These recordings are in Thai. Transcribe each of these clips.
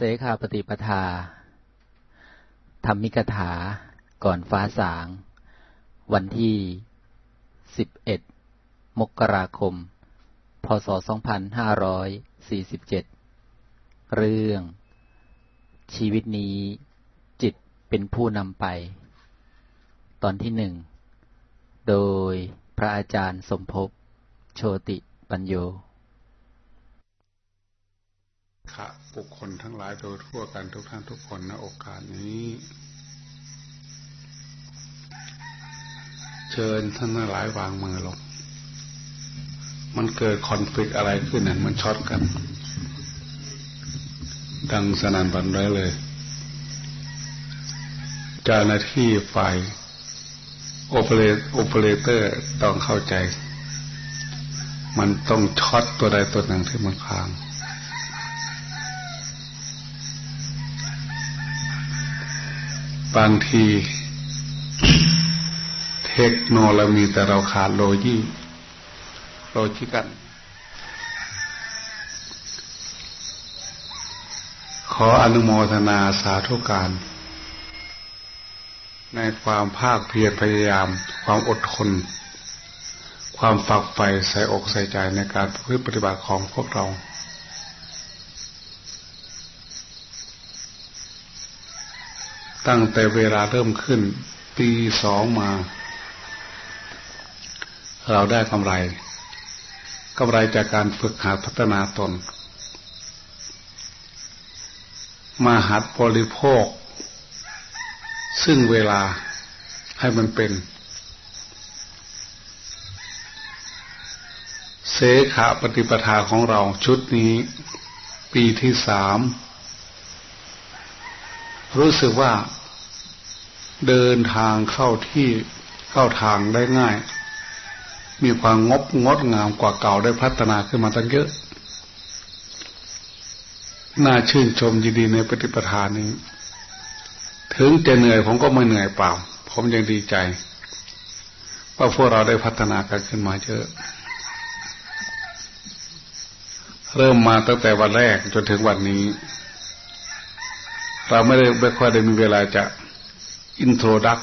เสขาปฏิปทา ธรรมิกถา ก่อนฟ้าสาง วันที่ 11 มกราคม พศ 2547 เรื่อง ชีวิตนี้จิตเป็นผู้นำไป ตอนที่หนึ่ง โดยพระอาจารย์สมภพ โชติปัญโย ขะบุคคลทั้งหลายโดยทั่วกันทุกท่านทุกคนณโอกาสนี้ เชิญท่านทั้งหลายวางมือลง มันเกิดคอนฟ lict อะไรขึ้นนั่นมันช็อตกัน ดังสนันบันไดเลยเจ้าหน้าที่ฝ่ายโอเปเรโอเปเรเตอร์ต้องเข้าใจ มันต้องช็อตตัวใดตัวหนึ่งที่มันค้าง บางที เทคโนโลยีแต่เราขาดโลยีโลจิกัน ขออนุโมทนาสาธุการ ในความภาคเพียรพยายาม ความอดทน ความฝักใฝ่ใส่อกใส่ใจในการพฤติปฏิบัติของพวกเรา ตั้งแต่เวลาเริ่มขึ้นปีสองมา เราได้กำไรกำไรจากการฝึกหัดพัฒนาตน มาหัดบริโภค ซึ่งเวลาให้มันเป็น เสขาปฏิปทาของเราชุดนี้ ปีที่สามรู้สึกว่า เดินทางเข้าที่เข้าทางได้ง่าย มีความงบงดงามกว่าเก่าได้พัฒนาขึ้นมาตั้งเยอะน่าชื่นชมยินดีในปฏิปทานนี้ ถึงจะเหนื่อยผมก็ไม่เหนื่อยเปล่า ผมยังดีใจว่าพวกเราได้พัฒนากันขึ้นมาเยอะ เริ่มมาตั้งแต่วันแรกจนถึงวันนี้ เราไม่ได้ไม่ค่อยได้มีเวลาจะ อินโทรดัก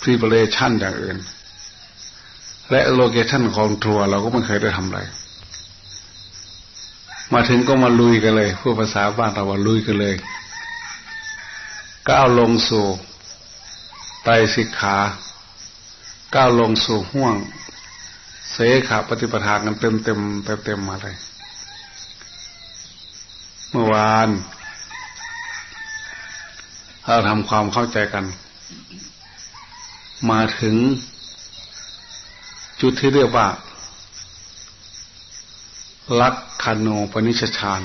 พรีเ a เ a ชันอย่างอื่น และโลเคชันของทัวร์เราก็ไม่เคยได้ทำอะไร มาถึงก็มาลุยกันเลยพูดภาษาบ้านเราว่าลุยกันเลย ก้าวลงสู่ไตสิกขาก้าวลงสู่ห่วง เสขาปฏิปทากันเต็มเต็มเต็มเต็มมาเลย เมื่อวาน เราทำความเข้าใจกัน มาถึง จุดที่เรียกว่าลักขณูปนิชฌาน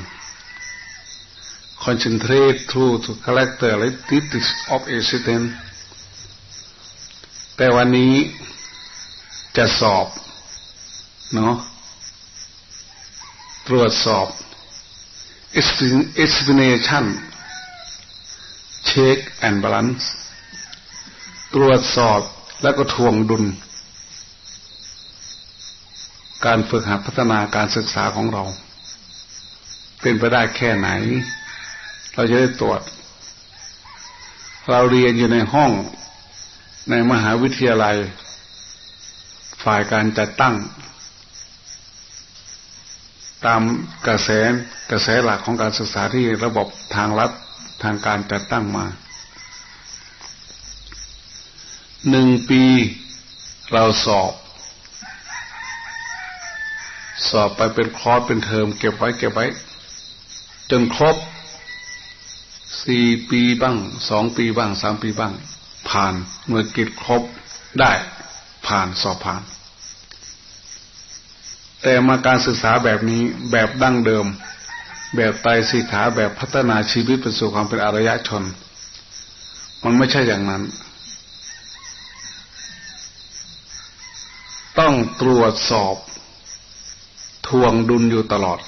concentrate through to characteristics of existence แต่วันนี้จะสอบ เนาะตรวจสอบ explanation check and balanceตรวจสอบแล้วก็ทวงดุล การฝึกหัดพัฒนาการศึกษาของเรา เป็นไปได้แค่ไหน เราจะได้ตรวจ เราเรียนอยู่ในห้องในมหาวิทยาลัย ฝ่ายการจัดตั้ง ตามกระแสกระแสหลักของการศึกษาที่ระบบทางรัฐ ทางการจัดตั้งมาหนึ่งปีเราสอบ สอบไปเป็นคอร์สเป็นเทอมเก็บไว้เก็บไว้ จนครบสี่ปีบ้างสองปีบ้างสามปีบ้าง ผ่านเมื่อกิจครบได้ผ่านสอบผ่าน แต่มาการศึกษาแบบนี้แบบดั้งเดิม แบบไตสีขาแบบพัฒนาชีวิตเป็นสู่ความเป็นอารยชน มันไม่ใช่อย่างนั้น ต้องตรวจสอบทวงดุลอยู่ตลอด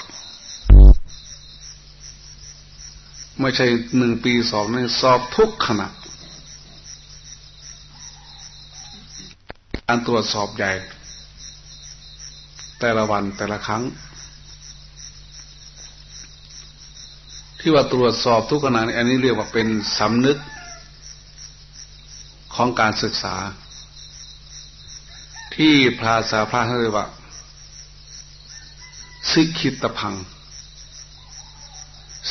ไม่ใช่หนึ่งปีสองนี่สอบทุกขณะการตรวจสอบใหญ่ แต่ละวันแต่ละครั้ง ที่ว่าตรวจสอบทุกขณะอันนี้เรียกว่าเป็นสำนึกของการศึกษา ที่พระสาพระเรียกว่าสิกิตพัง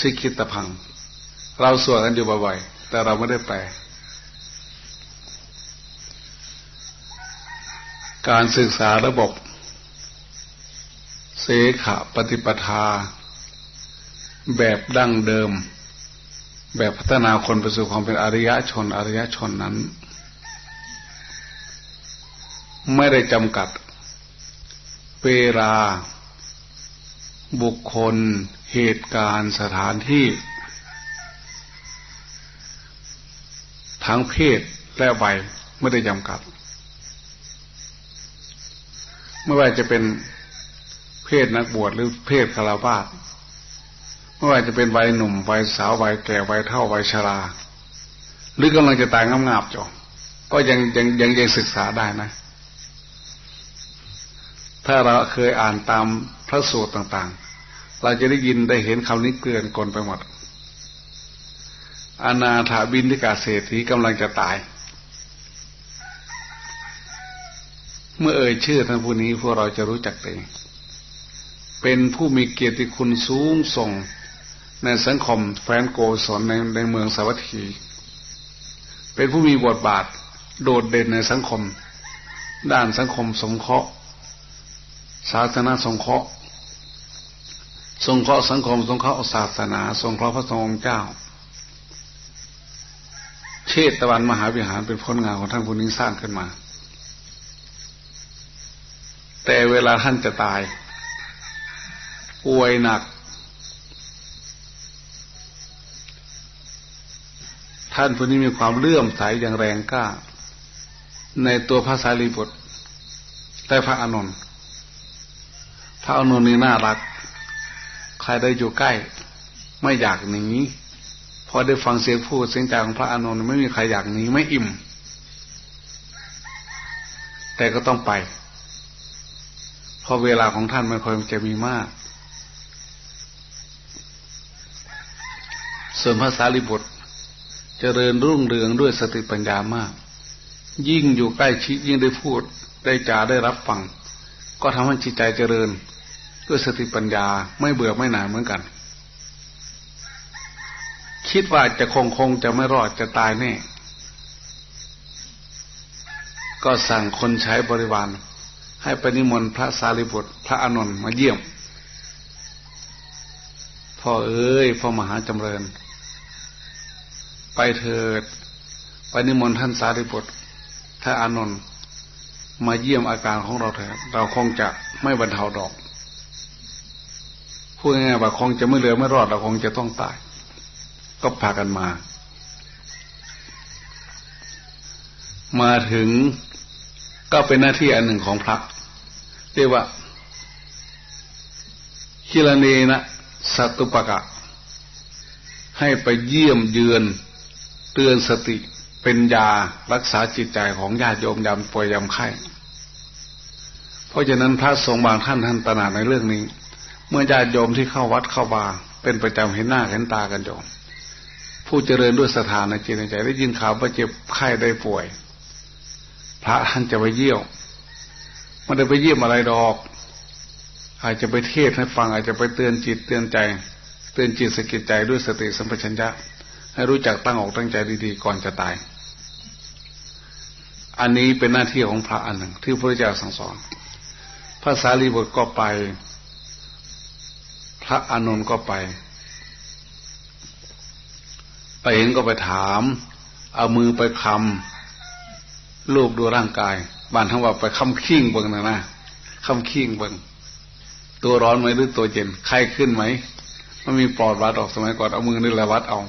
สิกิตพัง เราสวดกันอยู่บ่อยๆแต่เราไม่ได้แปล การศึกษาระบบ เสขะปฏิปทา แบบดั้งเดิม แบบพัฒนาคนไปสู่ความเป็นอริยชน อริยชนนั้น ไม่ได้จำกัด เวลา บุคคล เหตุการณ์สถานที่ ทั้งเพศและวัยไม่ได้จำกัด ไม่ว่าจะเป็นเพศนักบวชหรือเพศคารวาส ไม่ว่าจะเป็นวัยหนุ่มวัยสาววัยแก่วัยเท่าวัยชรา หรือกำลังจะตายงาบๆจ่อก็ยังยังยังยังศึกษาได้นะ ถ้าเราเคยอ่านตามพระสูตรต่าง ๆ เราจะได้ยินได้เห็นคำนี้เกลื่อนกลไปหมดอนาถาบินทิกาเศรษฐีกำลังจะตาย เมื่อเอ่ยชื่อท่านผู้นี้พวกเราจะรู้จักเอง เป็นผู้มีเกียรติคุณสูงส่ง ในสังคมแฟนโกศลในในเมืองสาวัตถี เป็นผู้มีบทบาทโดดเด่นในสังคม ด้านสังคมสงเคราะห์ ศาสนาสงเคราะห์สงเคราะห์สังคมสงเคราะห์ศาสนาสงเคราะห์พระสงฆ์เจ้า เชตตะวันมหาวิหารเป็นผลงานของท่านผู้นี้สร้างขึ้นมา แต่เวลาท่านจะตายป่วยหนัก ท่านผู้นี้มีความเลื่อมใสอย่างแรงกล้า ในตัวพระสารีบุตรและพระอานนท์พระอานนท์นี่น่ารัก ใครได้อยู่ใกล้ ไม่อยากหนีพอได้ฟังเสียงพูดเสียงจาของพระอานนท์ไม่มีใครอยากหนีไม่อิ่ม แต่ก็ต้องไปเพราะเวลาของท่านไม่ค่อยจะมีมาก ส่วนพระสารีบุตร เจริญรุ่งเรืองด้วยสติปัญญามาก ยิ่งอยู่ใกล้ชิดยิ่งได้พูดได้จาได้รับฟัง ก็ทำให้จิตใจเจริญ ด้วยสติปัญญาไม่เบื่อไม่หน่ายเหมือนกัน คิดว่าจะคงคงจะไม่รอดจะตายแน่ก็สั่งคนใช้บริวารให้ไปนิมนต์พระสารีบุตรพระอานนท์มาเยี่ยม พ่อเอ้ยพ่อมหาจำเริญ ไปเถิด ไปนิมนต์ท่านสารีบุตรถ้าอานนท์มาเยี่ยมอาการของเราเถิดเราคงจะไม่บรรเทาดอกพูดง่ายๆว่าคงจะไม่เหลือไม่รอดเราคงจะต้องตาย ก็พากันมา มาถึงก็เป็นหน้าที่อันหนึ่งของพระเรียกว่าคิลเนนะสัตุปกะ ให้ไปเยี่ยมเยือน ตือนสติเป็นยารักษาจิตใจของญาติโยมยามป่วยยามไข้ เพราะฉะนั้นพระสงฆ์บางท่านท่านตระหนักในเรื่องนี้ เมื่อญาติโยมที่เข้าวัดเข้าบาเป็นประจำเห็นหน้าเห็นตากันโยมผู้เจริญด้วยสถานในจิตในใจได้ยินข่าวว่าเจ็บไข้ได้ป่วย พระท่านจะไปเยี่ยวไม่ได้ไปเยี่ยมอะไรดอก อาจจะไปเทศให้ฟังอาจจะไปเตือนจิตเตือนใจ เตือนจิตสกิดใจด้วยสติสัมปชัญญะ ให้รู้จักตั้งอกตั้งใจดีๆก่อนจะตาย อันนี้เป็นหน้าที่ของพระอันหนึ่ง ที่พระเจ้าสั่งสอน พระสารีบุตรก็ไป พระอานนท์ก็ไป ไปเห็นก็ไปถาม เอามือไปคำลูบดูร่างกาย บานทั้งว่าไปคำขี้งเบิงนะนะคำขี้งเบิงตัวร้อนไหมหรือตัวเย็นไข้ขึ้นไหมมันมีปลอดวัดออกสมัยก่อนเอามือนี่แหละวัดเอา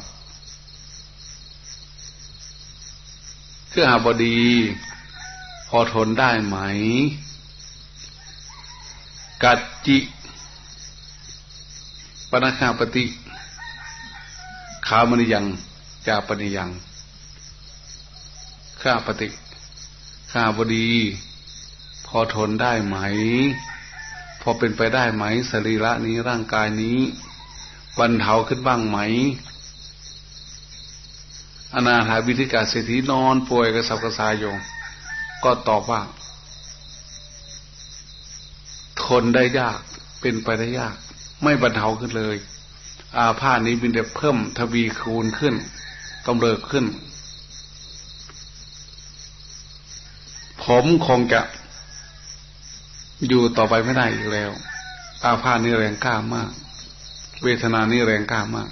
เครือหาบดี พอทนได้ไหม กัจจิปนาคาปฏิขามนิยังจาปนิยัง ข้าปฏิข้าบดี พอทนได้ไหม พอเป็นไปได้ไหมสรีระนี้ร่างกายนี้บรรเทาขึ้นบ้างไหม อนาถาวิธิกาเศรษฐีนอนป่วยกระสับกระส่ายอยู่ก็ตอบว่า ทนได้ยากเป็นไปได้ยาก ไม่บรรเทาขึ้นเลย อาพาธนี้เป็นแต่เพิ่มทวีคูณขึ้นกำเริบขึ้น ผมคงจะอยู่ต่อไปไม่ได้อีกแล้ว อาพาธนี้แรงกล้ามาก เวทนานี้แรงกล้ามาก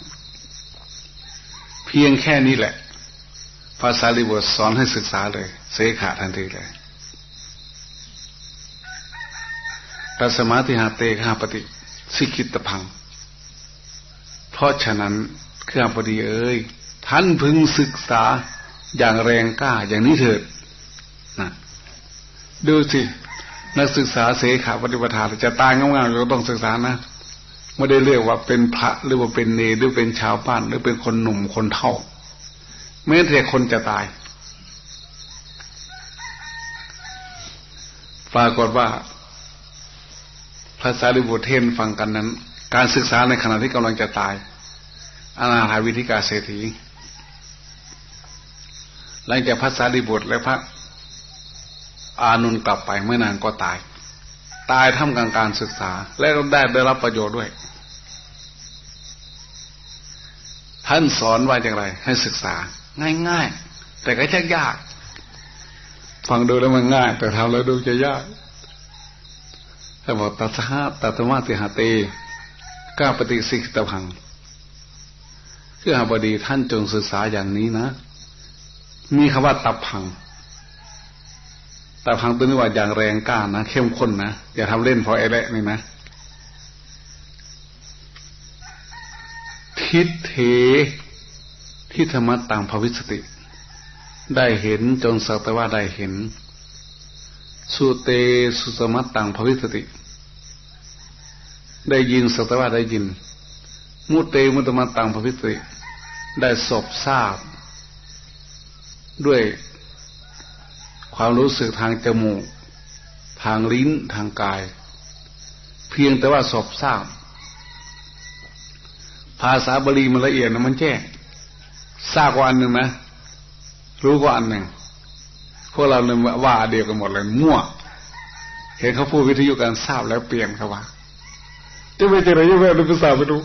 เพียงแค่นี้แหละ ภาษาลิบุตรสอนให้ศึกษาเลย เสขาทันทีเลยตัสมาติหาเตขาปฏิสิกิตพัง เพราะฉะนั้นเครื่องพอดีเอ้ย ท่านพึงศึกษาอย่างแรงกล้าอย่างนี้เถิดนะดูสิ นักศึกษาเสขาปฏิปทาจะตายงามๆเราต้องศึกษานะไม่ได้เรียกว่าเป็นพระหรือว่าเป็นเนหรือเป็นชาวบ้านหรือเป็นคนหนุ่มคนเท่า แม้แต่คนจะตาย ปรากฏว่าภาษาลิบุตรเทนฟังกันนั้น การศึกษาในขณะที่กำลังจะตายอนาถาวิธิกาเศรษฐีหลังจากภาษาลิบุตรและพระอานุนกลับไปเมื่อนานก็ตาย ตายทำกลางการศึกษา และได้ได้รับประโยชน์ด้วย ท่านสอนว่าอย่างไรให้ศึกษา ง่ายๆ แต่ก็ชักยาก ฟังดูแล้วมันง่าย แต่ทำแล้วดูจะยากแต่บอกตัสหะตัตมาติหาเตก้าปฏิสิกตพังคืออาบดีท่านจงศึกษาอย่างนี้นะ มีคำว่าตับพังตับพังตัวนี้ว่าอย่างแรงกล้านะ เข้มข้นนะอย่าทำเล่นพอไอ้แหละนี่นะทิฏเท ที่ธรรมะต่างภวิสติ ได้เห็นจนสักแต่ว่าได้เห็น สุเตสุสมัตตังภวิสติ ได้ยินสักแต่ว่าได้ยิน มุเตมุตมัตตังภวิสติ ได้สบทราบ ด้วยความรู้สึกทางจมูก ทางลิ้นทางกาย เพียงแต่ว่าสอบทราบ ภาษาบาลีมันละเอียดนะมันแจ้ง ทราบกว่าอันหนึ่งนะรู้กว่าอันหนึ่งพวกเราเลยว่าเดียวกันหมดเลยมั่ว เห็นเขาพูดวิทยุการทราบแล้วเปลี่ยนเขาว่าจะไปเจออะไรจะไปอะไรภาษาไปดู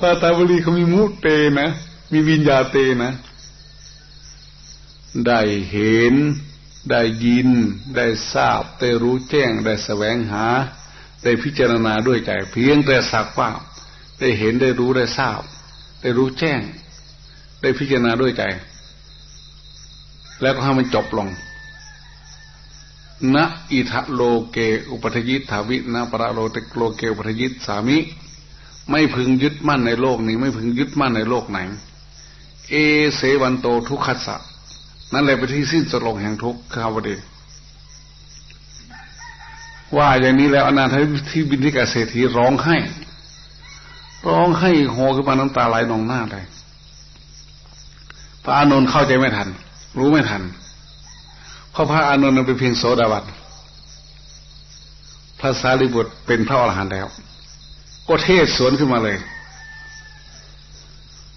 ภาษาบาลีเขามีมุเตนะ มีวิญญาเตนะ ได้เห็น ได้ยิน ได้ทราบ ได้รู้แจ้ง ได้แสวงหา ได้พิจารณาด้วยใจ เพียงแต่สักว่า ได้เห็นได้รู้ได้ทราบ ได้รู้แจ้ง ได้พิจารณาด้วยใจ แล้วก็ให้มันจบลงณอิทะโลเก อุปทยิตถาวินาปราโลเตโลเกอุปทยิตสามิ ไม่พึงยึดมั่นในโลกนี้ ไม่พึงยึดมั่นในโลกไหน เอเสวันโตทุกขัสสะนั่นแหละเป็นที่สิ้นสุดลงแห่งทุกข์ข้าวดีว่าอย่างนี้แล้วอนาถที่บินทิกาเศรษฐีร้องไห้ ร้องไห้โฮขึ้นมาน้ำตาไหลนองหน้าเลย พระอานนท์เข้าใจไม่ทัน รู้ไม่ทัน เพราะพระอานนท์เป็นเพียงโสดาบันพระสารีบุตรเป็นพระอรหันต์แล้ว ก็เทศสวนขึ้นมาเลย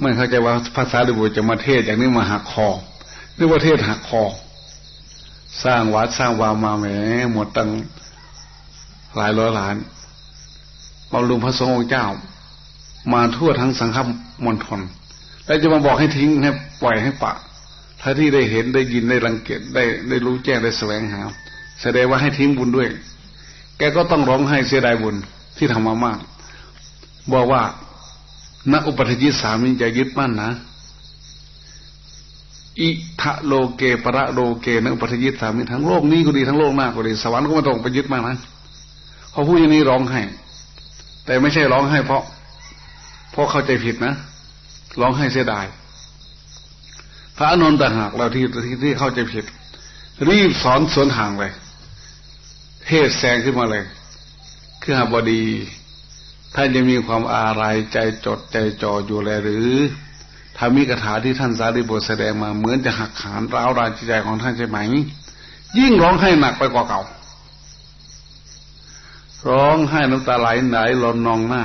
ไม่เข้าใจว่าพระสารีบุตรจะมาเทศอย่างนี้มาหักคอนึกว่าเทศหักคอ สร้างวัดสร้างวามาแหมหมดตั้งหลายร้อยล้านบำรุงพระสงฆ์องค์เจ้า มาทั่วทั้งสังฆมณฑล แล้วจะมาบอกให้ทิ้งให้ปล่อยให้ปะ ถ้าที่ได้เห็นได้ยินได้รังเกียจได้ได้รู้แจ้งได้แสวงหา แสดงว่าให้ทิ้งบุญด้วย แกก็ต้องร้องให้เสียดายบุญที่ทำมามาก บอกว่าณอุปทยิสามิจะยึดมั่นนะ อิทะโลเกประโลเกนอุปทยิสามิทั้งโลกนี้ก็ดีทั้งโลกหน้าก็ดีสวรรค์ก็ไม่ต้องไปยึดมากนะพอพูดอย่างนี้ร้องให้ แต่ไม่ใช่ร้องให้เพราะ เพราะเข้าใจผิดนะ ร้องให้เสียดาย พระนนท์ต่างหากเราที่ที่ที่เข้าใจผิด รีบสอนสวนทางเลย เทศแสงขึ้นมาเลยคือหาบดีท่านจะมีความอาลัยใจจดใจจ่ออยู่เลหรือถ้ามีคาถาที่ท่านสารีบุตรแสดงมาเหมือนจะหักขานร้าวรานจิตใจของท่านใช่ไหม ยิ่งร้องให้หนักไปกว่าเก่า ร้องให้น้ำตาไหลไหลหลนนองหน้า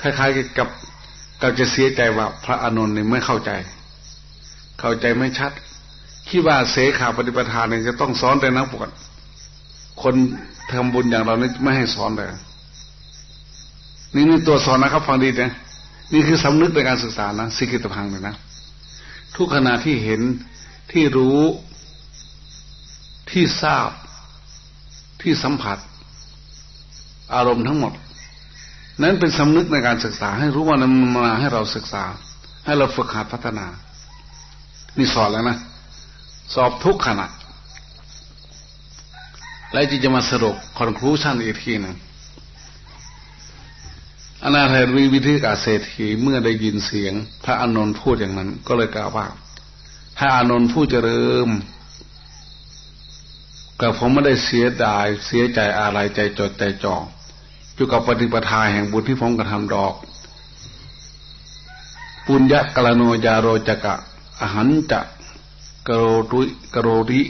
คล้ายๆกับ เราจะเสียใจว่าพระอานนท์นี่ไม่เข้าใจ เข้าใจไม่ชัด คิดว่าเสขาปฏิปทานเนี่ยจะต้องสอนแต่นักบวชคนทำบุญอย่างเรานี่ไม่ให้สอนเลยนี่นี่ตัวสอนนะครับ ฟังดีนะนี่คือสำนึกในการศึกษานะสิกิตพังเลยนะ ทุกขณะที่เห็นที่รู้ที่ทราบที่สัมผัส อารมณ์ทั้งหมด นั้นเป็นสำนึกในการศึกษา ให้รู้ว่านั้นมาให้เราศึกษา ให้เราฝึกหัดพัฒนา นี่สอนแล้วนะสอบทุกขณะและจะจะมาสรุปคอนคลูชันอีกทีหนึ่งอนาถารีวิธีกาเศรษฐีเมื่อได้ยินเสียง พระอานนท์พูดอย่างนั้น ก็เลยกล่าวว่าถ้าอานนท์ผู้เจริญกับผมไม่ได้เสียดายเสียใจอะไรใจจดใจจ่อ อยู่กับปฏิปทาแห่งบุญที่ผมกระทำดอก ปุญญะกลโนยาโรจกะ อหันจะกโรรุกโรริ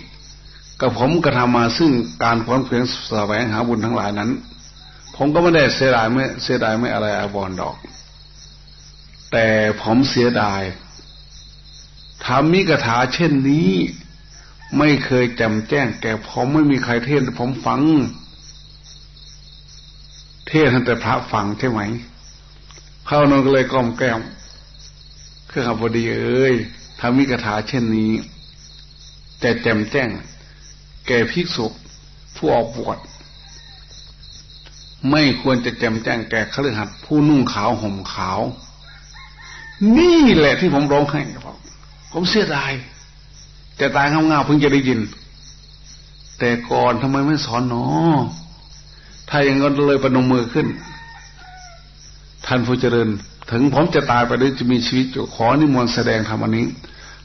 กับผมกระทำมาซึ่งการพ้นเพียงแสวงหาบุญทั้งหลายนั้น ผมก็ไม่ได้เสียดายไม่เสียดายไม่อะไรอาบอนดอก แต่ผมเสียดายทำมิกถาเช่นนี้ ไม่เคยจำแจ้งแก่ผมไม่มีใครเทศผมฟัง เทศท่านแต่พระฟังใช่ไหม เข้านนก็เลยก้มแก้มคือคำพอดีเอ้ยทำมิกถาเช่นนี้ แต่แจมแจ้ง แก่ภิกษุผู้ออกบวชไม่ควรจะแจมแจ้งแก่ขลือหัดผู้นุ่งขาวห่มขาว นี่แหละที่ผมร้องให้ครับผมเสียดายจะตายเงาๆเพิ่งจะได้ยิน แต่ก่อนทำไมไม่สอนเนาะ ถ้าอย่างนั้นเลยประนมมือขึ้น ท่านผู้เจริญ ถึงผมจะตายไปหรือจะมีชีวิตขอนิมนต์แสดงธรรมนี้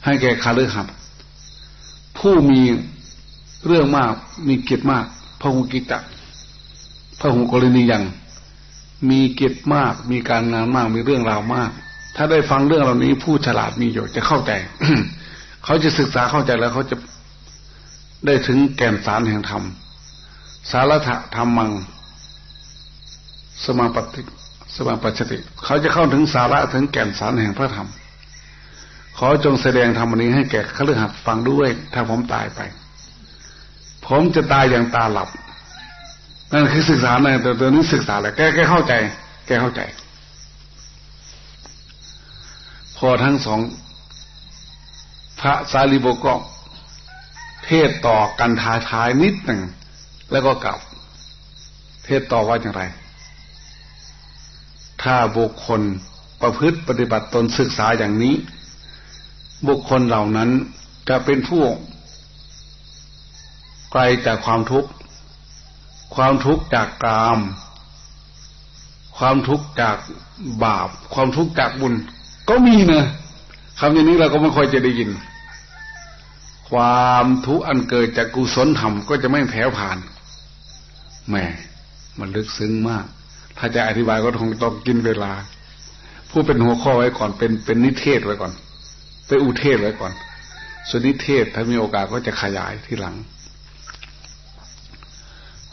ให้แก่คาลือหัดผู้มีเรื่องมากมีเกียรติมากพระหุกิตะพระหุกรณียังมีเกียรติมาก มีการงานมากมีเรื่องราวมาก ถ้าได้ฟังเรื่องเหล่านี้ผู้ฉลาดมีอยู่จะเข้าใจเขาจะศึกษาเข้าใจแล้วเขาจะได้ถึงแก่นสารแห่งธรรม สารถะธรรมัง สมาปฏิสมาปัจติเขาจะเข้าถึงสาระถึงแก่นสารแห่งพระธรรม ขอจงแสดงธรรมนี้ให้แก่ขลือหัดฟังด้วย ถ้าผมตายไป ผมจะตายอย่างตาหลับ นั่นคือศึกษาในแต่ตัวนี้ศึกษาแหละแกแกเข้าใจ แกเข้าใจ พอทั้งสอง พระสารีบุตรก็เทศต่อกันทายทายนิดหนึ่ง แล้วก็กลับ เทศต่อว่าอย่างไร ถ้าบุคคลประพฤติปฏิบัติตนศึกษาอย่างนี้ บุคคลเหล่านั้นจะเป็นผู้ไกลจากความทุกข์ ความทุกข์จากกาม ความทุกข์จากบาป ความทุกข์จากบุญ ก็มีนะคำอย่างนี้เราก็ไม่ค่อยจะได้ยิน ความทุกข์อันเกิดจากกุศลธรรมก็จะไม่แผ่ผ่าน แหมมันลึกซึ้งมาก ถ้าจะอธิบายก็คงต้องกินเวลาผู้เป็นหัวข้อไว้ก่อนเป็นเป็นนิเทศไว้ก่อน เป็นอุเทศไว้ก่อน ส่วนนิเทศถ้ามีโอกาสก็จะขยายที่หลัง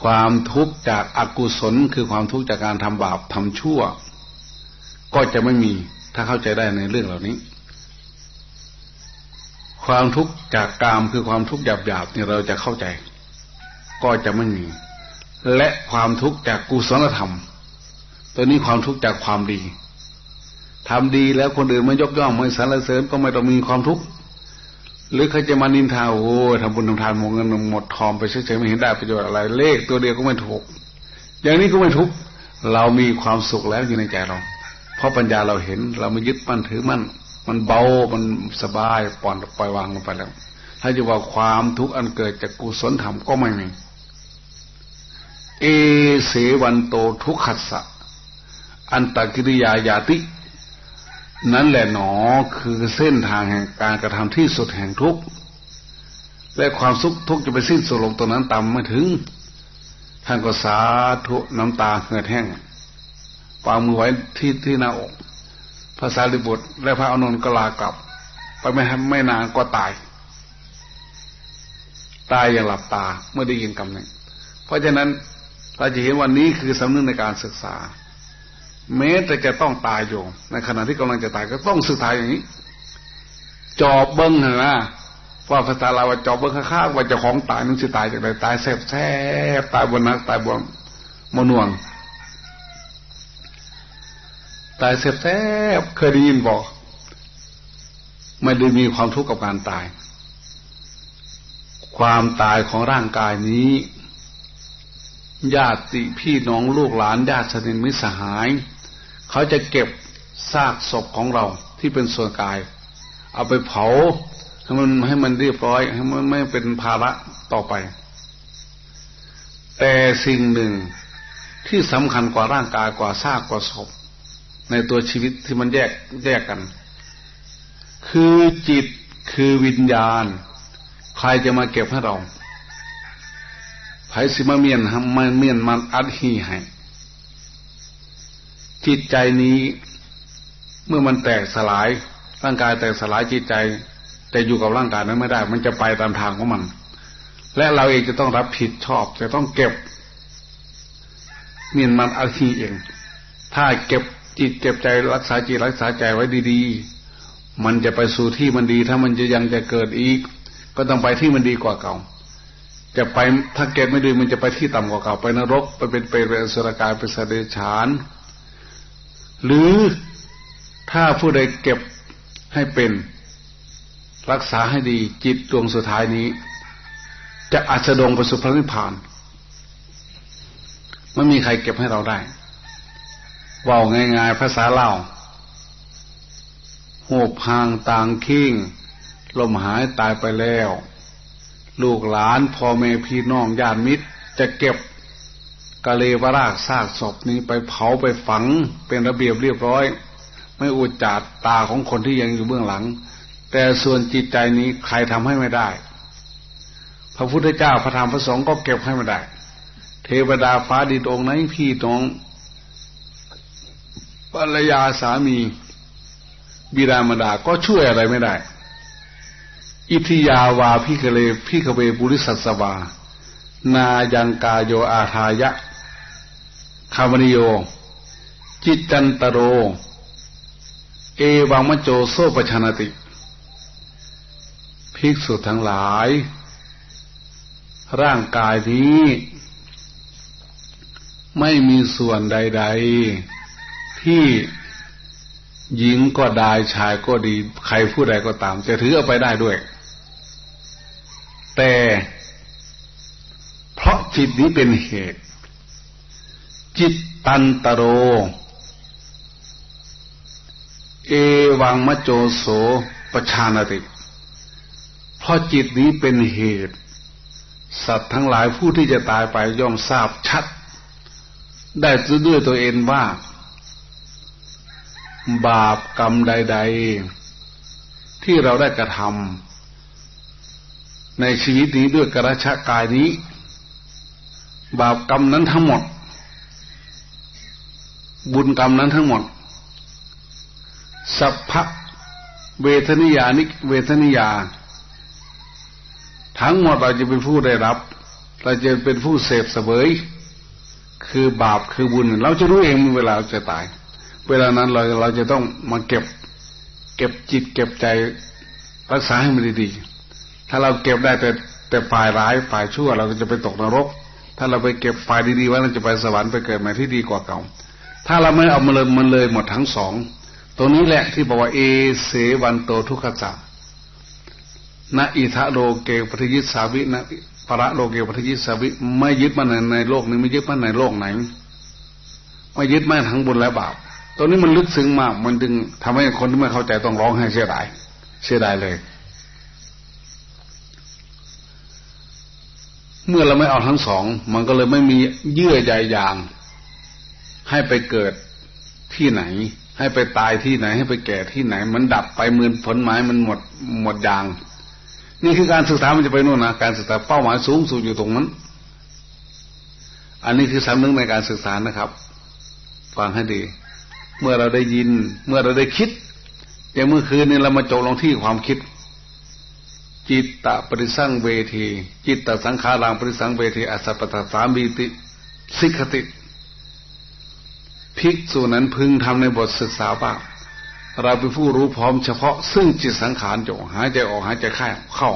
ความทุกข์จากอากุศลคือความทุกข์จากการทำบาปทำชั่ว ก็จะไม่มีถ้าเข้าใจได้ในเรื่องเหล่านี้ความทุกข์จากกามคือความทุกข์หยาบๆนี่เราจะเข้าใจ ก็จะไม่มี และความทุกข์จากกุศลธรรม ตัวนี้ความทุกข์จากความดีทำดีแล้วคนอื่นไม่ยกย่องไม่สรรเสริญก็ไม่ต้องมีความทุกข์หรือเขาจะมานินทาโอ้ทำบุญทำทานหมดเงินหมดทองไปเฉยๆไม่เห็นได้ประโยชน์อะไร เลขตัวเดียวก็ไม่ถูก อย่างนี้ก็ไม่ทุกข์เรามีความสุขแล้วอยู่ในใจเรา เพราะปัญญาเราเห็นเราไม่ยึดมั่นถือมั่นมันเบา มันสบายปล่อยปล่อยวางลงไปแล้ว ถ้าจะว่าความทุกข์อันเกิดจากกุศลธรรมก็ไม่มี เอเสวันโตทุกขัสสะ อันตกิริยายาติ นั่นแหละหนอคือเส้นทางแห่งการกระทำที่สุดแห่งทุกข์และความสุขทุกข์จะไปสิ้นสุดลงตรงนั้นตามไม่ถึง ท่านก็สาธุน้ำตาเหือดแห้งวางมือไว้ที่ที่หน้าอกพระสารีบุตร และพระอนุนก็ลากลับ ไปไม่ไม่นานก็ตาย ตายอย่างหลับตาเมื่อได้ยินคำหนึ่ง เพราะฉะนั้น เราจะเห็นวันนี้คือสำนึกในการศึกษา แม้แต่จะต้องตายอยู่ ในขณะที่กำลังจะตายก็ต้องสึกตาอย่างนี้ จอบเบิ้งนะว่าภาษาเราว่าจอบเบิ้งข้างๆว่าจะของตายนั่นจะตายจากไหนตายแซ่บแซ่บตายบนนักตายบนมนวงตายแซ่บแซ่บเคยได้ยินบอกไม่ได้มีความทุกข์กับการตาย ความตายของร่างกายนี้ ญาติพี่น้องลูกหลานญาติสนิทมิสหาย เขาจะเก็บซากศพของเราที่เป็นส่วนกาย เอาไปเผาให้มันให้มันเรียบร้อยให้มันไม่เป็นภาระต่อไป แต่สิ่งหนึ่งที่สำคัญกว่าร่างกายกว่าซากกว่าศพ ในตัวชีวิตที่มันแยกแยกกัน คือจิตคือวิญญาณ ใครจะมาเก็บให้เรา ไผสิมาเมียนทำมาเมียนมันอัดหีให้จิตใจนี้เมื่อมันแตกสลาย ร่างกายแตกสลายจิตใจแต่อยู่กับร่างกายนั้นไม่ได้ มันจะไปตามทางของมัน และเราเองจะต้องรับผิดชอบ จะต้องเก็บเมียนมันอัดหีเอง ถ้าเก็บจิตเก็บใจรักษาจิตรักษาใจไว้ดีๆ มันจะไปสู่ที่มันดี ถ้ามันจะยังจะเกิดอีก ก็ต้องไปที่มันดีกว่าเก่า จะไปถ้าเก็บไม่ดีมันจะไปที่ต่ำกว่าเก่าไปนรกไปเป็นเปรตเป็นสุรกายเป็นสเดชาน หรือถ้าผู้ใดเก็บให้เป็นรักษาให้ดีจิตดวงสุดท้ายนี้ จะอาจจะดงไปสุพระนิพพานไม่มีใครเก็บให้เราได้ว่าง่ายๆภาษาเล่าหูพางต่างคิงลมหายตายไปแล้ว ลูกหลานพ่อแม่พี่น้องญาติมิตร จะเก็บกะเลวรากซากศพนี้ไปเผาไปฝังเป็นระเบียบเรียบร้อย ไม่อุจจาดตาของคนที่ยังอยู่เบื้องหลัง แต่ส่วนจิตใจนี้ใครทำให้ไม่ได้ พระพุทธเจ้าพระธรรมพระสงฆ์ก็เก็บให้ไม่ได้ เทวดาฟ้าดินองค์ไหนพี่น้องภรรยาสามีบิดามารดาก็ช่วยอะไรไม่ได้ อิตถิยาวา ภิกขเว ภิกขเวปุริสัสสะ วา นายังกาโยอาทายะ คมนิโย จิตจันตโร เอวังมโจโซปชานติ ภิกษุทั้งหลาย ร่างกายนี้ ไม่มีส่วนใด ๆ ที่หญิงก็ได้ชายก็ดี ใครผู้ใดก็ตาม จะถือเอาไปได้ด้วย แต่เพราะจิตนี้เป็นเหตุ จิตตันตโร เอวังมโจโสปชานติ เพราะจิตนี้เป็นเหตุ สัตว์ทั้งหลายผู้ที่จะตายไปย่อมทราบชัด ได้ด้วยตัวเองว่า บาปกรรมใด ๆ ที่เราได้กระทำ ในชีวิตนี้ด้วยกระชากายนี้ บาปกรรมนั้นทั้งหมด บุญกรรมนั้นทั้งหมด สัพพะเวทนิยานิเวทนิยา ทั้งหมดเราจะเป็นผู้ได้รับ เราจะเป็นผู้เสพเสวยคือบาปคือบุญ เราจะรู้เองเวลาจะตาย เวลานั้นเราเราจะต้องมาเก็บ เก็บจิตเก็บใจรักษาให้มันดีๆ ถ้าเราเก็บได้แต่แต่ฝ่ายร้ายฝ่ายชั่วเราก็จะไปตกนรก ถ้าเราไปเก็บฝ่ายดีๆไว้เราจะไปสวรรค์ไปเกิดใหม่ที่ดีกว่าเก่า ถ้าเราไม่เอามาเลยมันเลยหมดทั้งสองตรงนี้แหละที่บอกว่าเอเสวันโตทุกขจักนะอิทะโลเกปฏิยิสาวินะปะโลเกปฏิยิสาวิไม่ยึดมันในโลกนี้ไม่ยึดมันในโลกไหน ไม่ยึดมันทั้งบุญและบาปตรงนี้มันลึกซึ้งมาก มันดึงทำให้คนที่ไม่เข้าใจต้องร้องให้เสียดาย เสียดายเลย เมื่อเราไม่เอาทั้งสอง มันก็เลยไม่มีเยื่อใยอย่าง ให้ไปเกิดที่ไหน ให้ไปตายที่ไหน ให้ไปแก่ที่ไหน มันดับไปมือผลไม้มันหมดหมดยาง นี่คือการศึกษามันจะไปโน่นนะการศึกษาเป้าหมายสูงสุดอยู่ตรงนั้น อันนี้คือสำนึกในการศึกษานะครับฟังให้ดี เมื่อเราได้ยิน เมื่อเราได้คิดอย่างเมื่อคืนนี้เรามาจบลงที่ความคิด จิตตะปริสังเวที จิตตะสังขารังปริสังเวทีอสัปปะสามีติสิกติภิกษุนั้นพึงทำในบทศึกษาบ้างเราเป็นผู้รู้พร้อมเฉพาะ ซึ่งจิตสังขารจงหายใจออกหายใจเข้า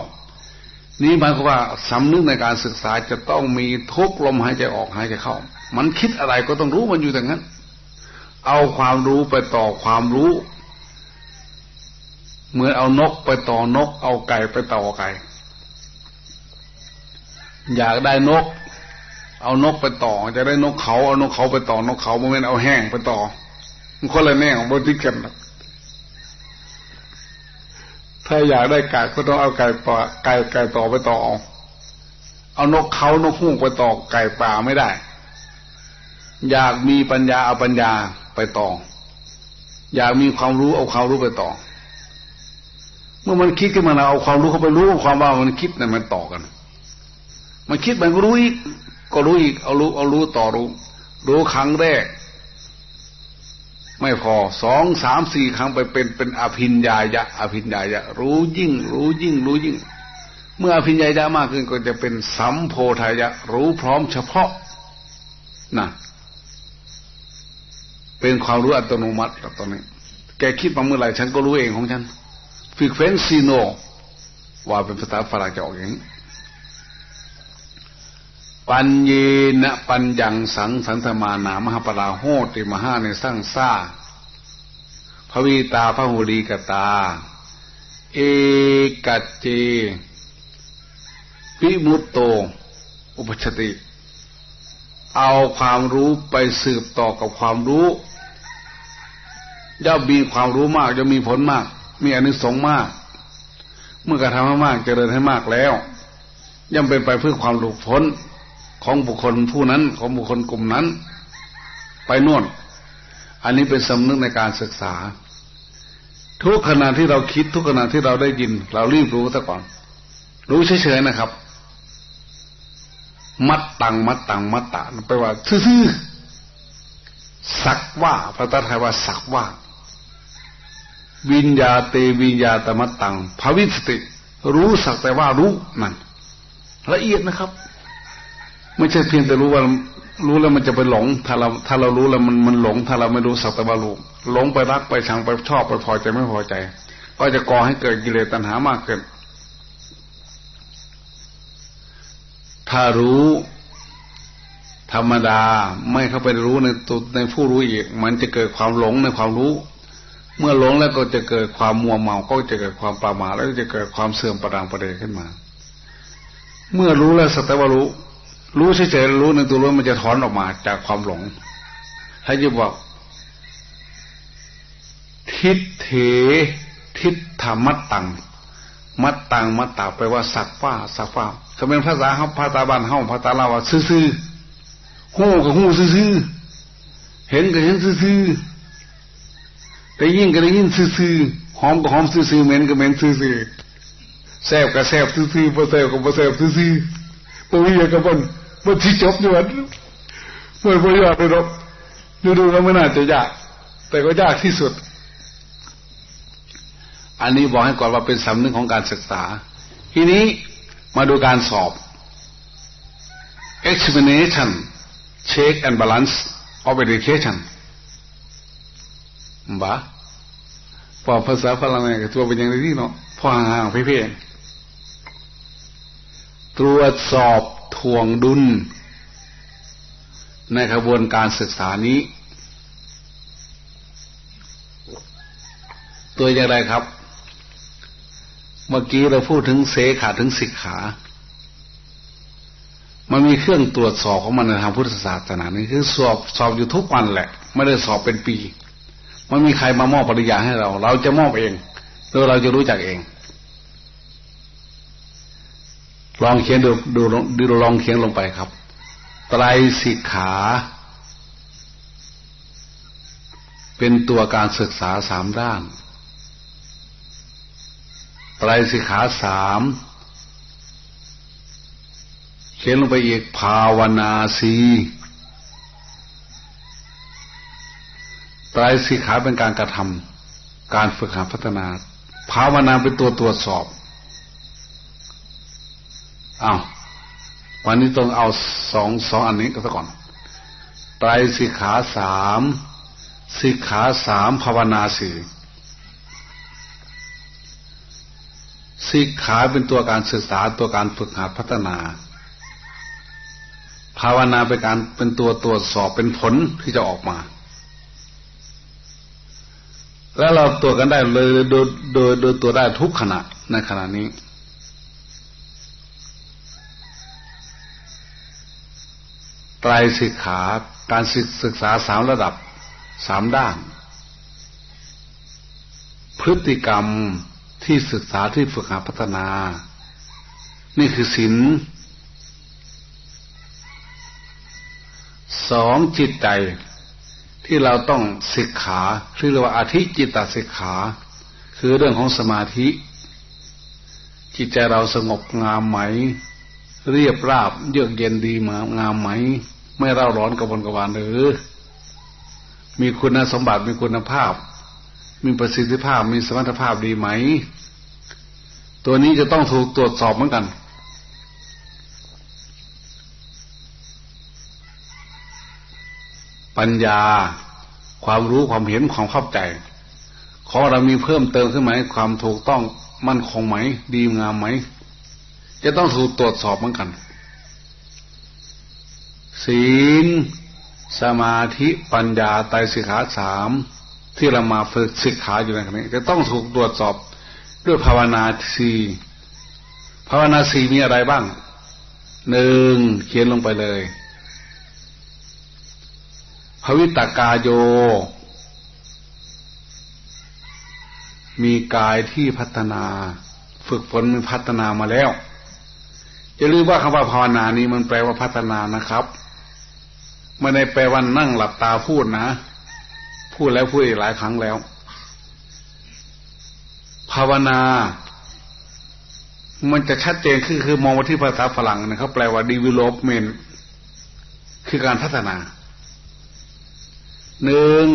นี้หมายความว่าสำนึกในการศึกษาจะต้องมีทุกลมหายใจออกหายใจเข้า มันคิดอะไรก็ต้องรู้มันอยู่แต่นั้น เอาความรู้ไปต่อความรู้ เหมือนเอานกไปต่อนก เอาไก่ไปต่อไก่ อยากได้นก เอานกไปต่อ จะได้นกเขาเอานกเขาไปต่อนกเขาโมเมนเอาแห้งไปต่อมันคนละแน่ของบริกันถ้าอยากได้ไก่ก็ต้องเอาไก่ป่าไก่ไก่ต่อไปต่อเอาเอานกเขานกฮูกไปต่อไก่ป่าไม่ได้ อยากมีปัญญาเอาปัญญาไปต่อ อยากมีความรู้เอาความรู้ไปต่อ เมื่อมันคิดขึ้นมาเราเอาความรู้เข้าไปรู้ความว่ามันคิดนั่นมันต่อกัน มันคิดมันก็รู้อีกก็รู้อีกเอารู้เอารู้ต่อรู้ รู้ครั้งแรก ไม่พอสองสามสี่ครั้งไปเป็นเป็นอภินญายะ อภินญายะ รู้ยิ่ง รู้ยิ่ง รู้ยิ่ง เมื่ออภินญายะมากขึ้นก็จะเป็นสัมโพธายะ รู้พร้อมเฉพาะนะเป็นความรู้อัตโนมัติตอนนี้ แกคิดมาเมื่อไหร่ฉันก็รู้เองของฉัน ฟิกเฟนซีโนว่าเป็นภาษาฝรั่งจะออกอย่างนี้ปัญเยนะปัญญังสังสันธมานามหาปราโหติมหาในสร้างซาพระวีตาพระหูรีกตา เอกัจเจพิมุตโต อุปชติ เอาความรู้ไปสืบต่อกับความรู้ย่อมมีความรู้มากจะมีผลมาก มีอนิสงส์มาก เมื่อกระทำให้มากเจริญให้มากแล้ว ย่อมเป็นไปเพื่อความหลุดพ้นของบุคคลผู้นั้นของบุคคลกลุ่มนั้น ไปน่น อันนี้เป็นสำนึกในการศึกษา ทุกขณะที่เราคิดทุกขณะที่เราได้ยิน เรารีบรู้ซะก่อน รู้เฉยๆนะครับ มัดตังมัดตังมัดตาไปว่าซื่อสักว่าพระตถาว่าสักว่า วิญญาเตวิญญาตมัตตังภวิสติ รู้สักแต่ว่ารู้นั่นละเอียดนะครับ ไม่ใช่เพียงแต่รู้ว่ารู้แล้วมันจะไปหลง ถ้าเราถ้าเรารู้แล้วมันมันหลง ถ้าเราไม่รู้สักแต่ว่ารู้หลงไปรักไปชังไปชอบไปพอใจไม่พอใจ ก็จะก่อให้เกิดกิเลสตัณหามากขึ้นถ้ารู้ธรรมดาไม่เข้าไปรู้ในตัวในผู้รู้อีก มันจะเกิดความหลงในความรู้ เมื่อหลงแล้วก็จะเกิดความมัวเมา ก็จะเกิดความประมาทแล้วจะเกิดความเสื่อมประดังประเดขึ้นมา เมื่อรู้แล้วสัตว่ารู้ รู้เฉยๆรู้ในตัวรู้มันจะถอนออกมาจากความหลงให้จะบอก ทิฏเถทิฏฐามัตตังมัตตังมัตตาไปว่าสักว่าสักว่าถ้าเป็นภาษาเขาภาษาบ้านเขาภาษาลาวซื่อๆหูกับหูซื่อๆเห็นก็เห็นซื่อๆ ได้ยินก็ได้ยินซื่อๆหอมก็หอมซื่อๆเหม็นก็เหม็นซื่อๆแซ่บก็แซ่บซื่อๆบ่แซ่บก็บ่แซ่บซื่อๆตัวนี้ก็บ่นมันที่จบอยู่วันเมื่อพยายามไปรบดูดูแล้วไม่น่าจะยาก แต่ก็ยากที่สุด อันนี้บอกให้ก่อนว่าเป็นสำนึกของการศึกษา ทีนี้มาดูการสอบ examination check and balance of education บ้า พอภาษาฝรั่งเนี่ยตัวเป็นอย่างนี้เนาะพอห่างๆเพ่ๆตรวจสอบทวงดุล ในกระบวนการศึกษานี้ ตัวอย่างไรครับ เมื่อกี้เราพูดถึงเสขาถึงสิกขา มันมีเครื่องตรวจสอบของมันในทางพุทธศาสนานี่คือสอบสอบอยู่ทุกวันแหละ ไม่ได้สอบเป็นปี ไมันมีใครมามอบปริญญาให้เรา เราจะมอบเองโดยเราจะรู้จักเอง ลองเขียนดูดูดูลองเขียนลงไปครับไตรสิกขา เป็นตัวการศึกษาสามด้านไตรสิกขาสามเขียนลงไปอีกภาวนาสี ไตรสิกขาเป็นการกระทำการฝึกหัดพัฒนา ภาวนาเป็นตัวตรวจสอบเอาวันนี้ต้องเอาสองสองอันนี้ก็ซะก่อนไตรสิกขาสามสิกขาสามภาวนาสี่สิกขาเป็นตัวการศึกษาตัวการฝึกหัดพัฒนา ภาวนาเป็นการเป็นตัวตรวจสอบเป็นผลที่จะออกมา แล้วเราตรวจกันได้เลยโดยโดยโดยตัวได้ทุกขณะในขณะนี้ ไตรสิกขาการศึกษาสามระดับสามด้าน พฤติกรรมที่ศึกษาที่ฝึกหาพัฒนา นี่คือศีลสองจิตใจ ที่เราต้องศึกขาเรียกว่าอธิจิตตศึกขา คือเรื่องของสมาธิ จิตใจเราสงบงามไหม เรียบราบเยือกเย็นดีมางามไหม ไม่เร่าร้อนกระวนกระวานหรือ มีคุณสมบัติมีคุณภาพ มีประสิทธิภาพมีสมรรถภาพดีไหม ตัวนี้จะต้องถูกตรวจสอบเหมือนกัน ปัญญา ความรู้ความเห็นความเข้าใจขอเรามีเพิ่มเติมขึ้นไหมความถูกต้องมั่นคงไหม ดีงามไหม จะต้องถูกตรวจสอบเหมือนกัน ศีลสมาธิปัญญาไตรสิกขาสามที่เรามาฝึกศึกษาอยู่ในขณะนี้จะต้องถูกตรวจสอบด้วยภาวนาสี่ภาวนาสี่มีอะไรบ้างหนึ่งเขียนลงไปเลย ภวิตากาโย มีกายที่พัฒนา ฝึกฝนมันพัฒนามาแล้วอย่าลืมว่าคำว่าภาวนานี้มันแปลว่าพัฒนานะครับไม่ได้แปลว่านั่งหลับตาพูดนะ พูดแล้วพูดอีกหลายครั้งแล้ว ภาวนา มันจะชัดเจนคือคือมองว่าที่ภาษาฝรั่งนะเขาแปลว่า development คือการพัฒนา หนึ่ง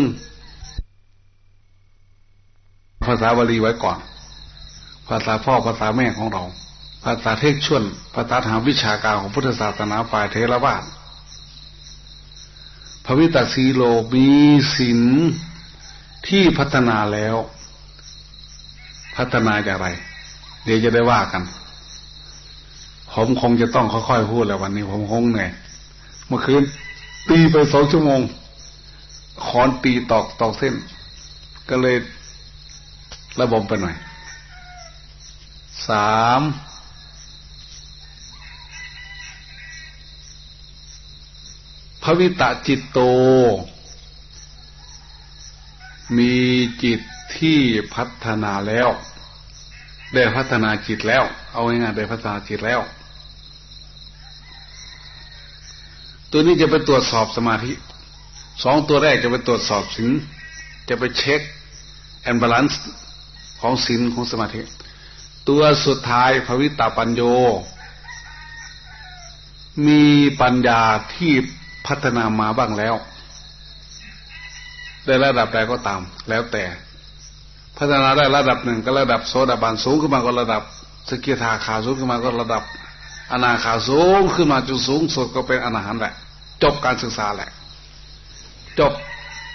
ภาษาบาลีไว้ก่อน ภาษาพ่อภาษาแม่ของเรา ภาษาเทคชวน ภาษาทางวิชาการของพุทธศาสนาฝ่ายเทรวาสพระวิตาสีโลมีศีลที่พัฒนาแล้ว พัฒนาจากอะไรเดี๋ยวจะได้ว่ากัน ผมคงจะต้องค่อยๆพูดแล้ววันนี้ ผมคงเหนื่อยเมื่อคืนตีไปสองชั่วโมง คอนตีตอกตอกเส้น ก็เลยระบมไปหน่อยสามภวิตะจิตโต มีจิตที่พัฒนาแล้ว ได้พัฒนาจิตแล้ว เอาง่ายๆได้พัฒนาจิตแล้ว ตัวนี้จะไปตรวจสอบสมาธิ สองตัวแรกจะไปตรวจสอบศีลจะไป check and balance ของศีลของสมาธิ ตัวสุดท้ายภาวิตปัญโญ มีปัญญาที่พัฒนามาบ้างแล้วได้ระดับใดก็ตาม แล้วแต่ พัฒนาได้ระดับหนึ่งก็ระดับโซดาบันสูงขึ้นมาก็ระดับสกิทาขาสูงขึ้นมาก็ระดับอนาขาสูงขึ้นมาจนสูงสุดก็เป็นอนาหันแหละ จบการศึกษาแหละ จบ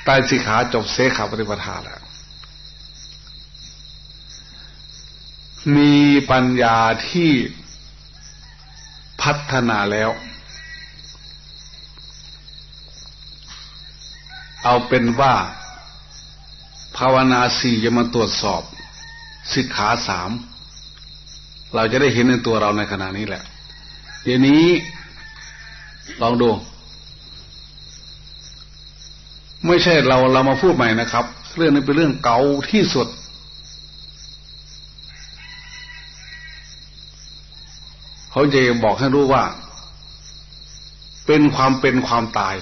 ไตรสิขาจบเสขาปฏิปทาแล้ว มีปัญญาที่พัฒนาแล้ว เอาเป็นว่า ภาวนาสี่จะมาตรวจสอบสิกขาสาม เราจะได้เห็นในตัวเราในขณะนี้แหละเดี๋ยวนี้ ลองดู ไม่ใช่เราเรามาพูดใหม่นะครับ เรื่องนี้เป็นเรื่องเก่าที่สุด เขาจะบอกให้รู้ว่า เป็นความเป็นความตาย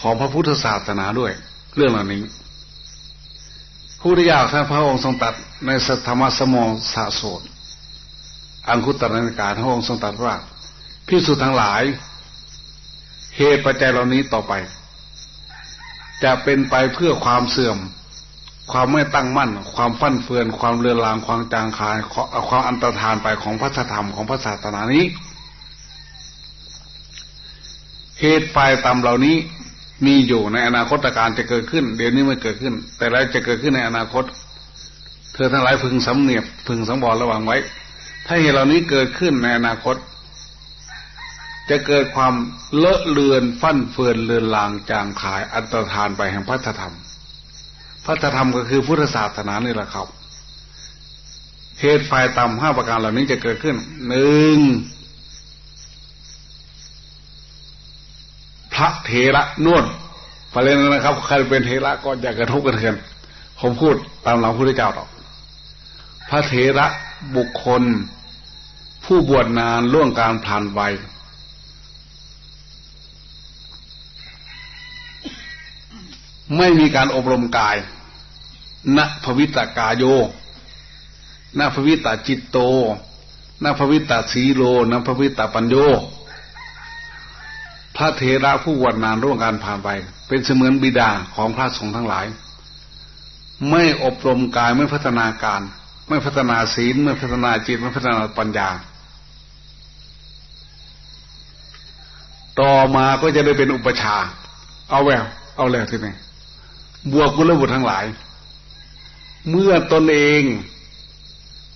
ของพระพุทธศาสนาด้วย เรื่องเหล่านี้ผู้ที่ยากท่านพระองค์ทรงตัดในสัทธรรมสมองสาโสดอังคุตตรนิการพระองค์ทรงตัดว่าพิสุทั้งหลาย เหตุปัจจัยเหล่านี้ต่อไป จะเป็นไปเพื่อความเสื่อม ความไม่ตั้งมั่น ความฟั่นเฟือน ความเลือนลางความจางคายความอันตรธานไปของพระธรรมของพระศาสนานี้ เหตุไฟต่ำเหล่านี้มีอยู่ในอนาคตการจะเกิดขึ้น เดี๋ยวนี้ไม่เกิดขึ้น แต่แล้วจะเกิดขึ้นในอนาคต เธอทั้งหลายพึงสำเนียบพึงสังวรระวังไว้ ถ้าเหตุเหล่านี้เกิดขึ้นในอนาคต จะเกิดความเลอะเลือนฟั่นเฟือนเลือนลางจางขายอันตรธานไปแห่งพัฒธรรม พัฒธรรมก็คือพุทธศาสนานี่แหละครับเหตุฝ่ายต่ำห้าประการเหล่านี้จะเกิดขึ้นหนึ่งพระเถระนวดประเด็นนะครับใครเป็นเถระก็อย่ากระทบกระเทือนผมพูดตามหลังพระเจ้าต่อพระเถระบุคคล ผู้บวชนานล่วงการผ่านวัย ไม่มีการอบรมกายณภวิตากายโยณภวิตาจิตโตณภวิตาสีโลณภวิตาปัญโยพระเทระผู้วัดนานร่วงการผ่านไป เป็นเสมือนบิดาของพระสงฆ์ทั้งหลาย ไม่อบรมกายไม่พัฒนาการ ไม่พัฒนาศีล ไม่พัฒนาจิต ไม่พัฒนาปัญญา ต่อมาก็จะได้เป็นอุปชา เอาแววเอาแล้วทีนี้ บวกกุลบุตรทั้งหลาย เมื่อตนเอง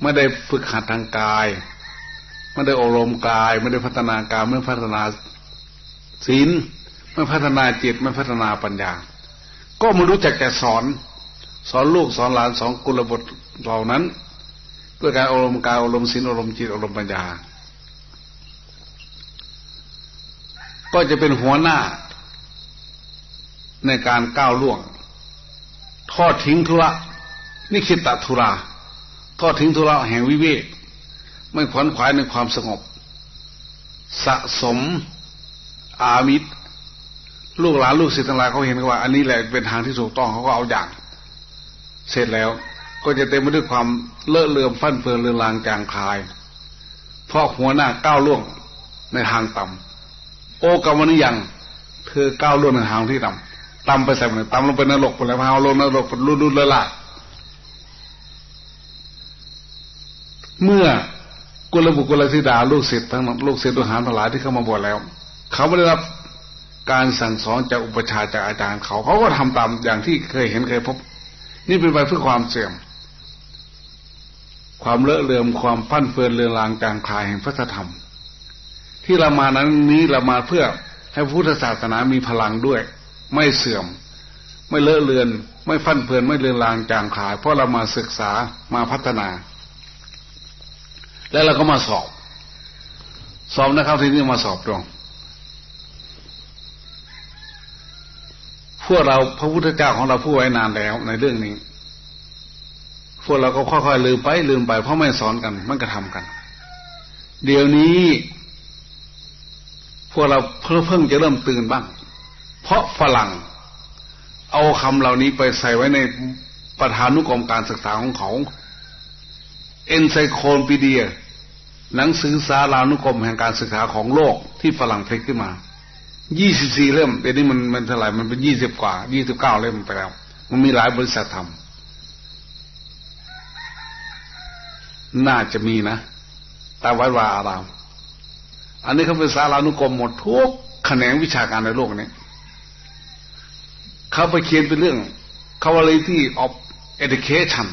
ไม่ได้ฝึกหัดทางกายไม่ได้อบรมกายไม่ได้พัฒนากายไม่พัฒนาศีลไม่พัฒนาจิตไม่พัฒนาปัญญา ก็ไม่รู้จักแต่สอน สอนลูกสอนหลานสอนกุลบุตรเหล่านั้นเพื่อการอบรมกายอบรมศีลอบรมจิตอบรมปัญญา ก็จะเป็นหัวหน้า ในการก้าวล่วง ทอดทิ้งธุระนิคิตธุระทอดทิ้งธุระแห่งวิเวกไม่ขวนขวายในความสงบ สะสม อามิตร ลูกหลานลูกศิษย์ทั้งหลายเขาเห็นว่า อันนี้แหละเป็นทางที่ถูกต้องเขาก็เอาอย่าง เสร็จแล้วก็จะเต็มไปด้วยความเลอะเลือมฟั่นเฟือนเรืองรางจางคาย เพราะหัวหน้าก้าวล่วงในทางต่ำโอกรรมนิยังเธอก้าวล่วงในทางที่ต่ำ ต่ำไปใส่ไปต่ำลงไปนรกไปแล้วพาลงนรกรุนรุนละละเมื่อกุลบุกุลธิดาลูกศิษย์ทั้งลูกศิษย์ลูกหาทั้งหลายที่เข้ามาบวชแล้ว เขาไม่ได้รับการสั่งสอนจากอุปชาจากอาจารย์เขา เขาก็ทำตามอย่างที่เคยเห็นเคยพบ นี่เป็นไปเพื่อความเสื่อม ความเลอะเลือมความพันเฟือนเรืองรางจางคลายแห่งพระธรรม ที่เรามานั้นนี้เรามาเพื่อให้พุทธศาสนามีพลังด้วย ไม่เสื่อม ไม่เลอะเลือน ไม่ฟั่นเฟือนไม่เรืองรางจางคลาย เพราะเรามาศึกษามาพัฒนา แล้วเราก็มาสอบ สอบนะครับทีนี้มาสอบตรงพวกเราพระพุทธเจ้าของเราพูดไว้นานแล้วในเรื่องนี้ พวกเราก็ค่อยๆลืมไปลืมไป เพราะไม่สอนกันมันกระทากัน เดี๋ยวนี้ พวกเราเพิ่งจะเริ่มตื่นบ้าง เพราะฝรั่ง เอาคำเหล่านี้ไปใส่ไว้ในประธานุกรมการศึกษาของเขาเอนไซโคลปีเดีย หนังสือสารานุกรมแห่งการศึกษาของโลกที่ฝรั่งพลกขึ้นมา ยี่สิบสี่เล่มเดี๋ยวนี้มันมันเท่าไหร่ มันเป็นยี่สิบกว่า ยี่สิบเก้าเล่มไปแล้ว มันมีหลายบริษัททำ น่าจะมีนะ ตาไว้วาอาราม อันนี้เขาเป็นสารานุกรมหมดทุกแขนงวิชาการในโลกนี้ เขาไปเขียนเป็นเรื่อง quality of education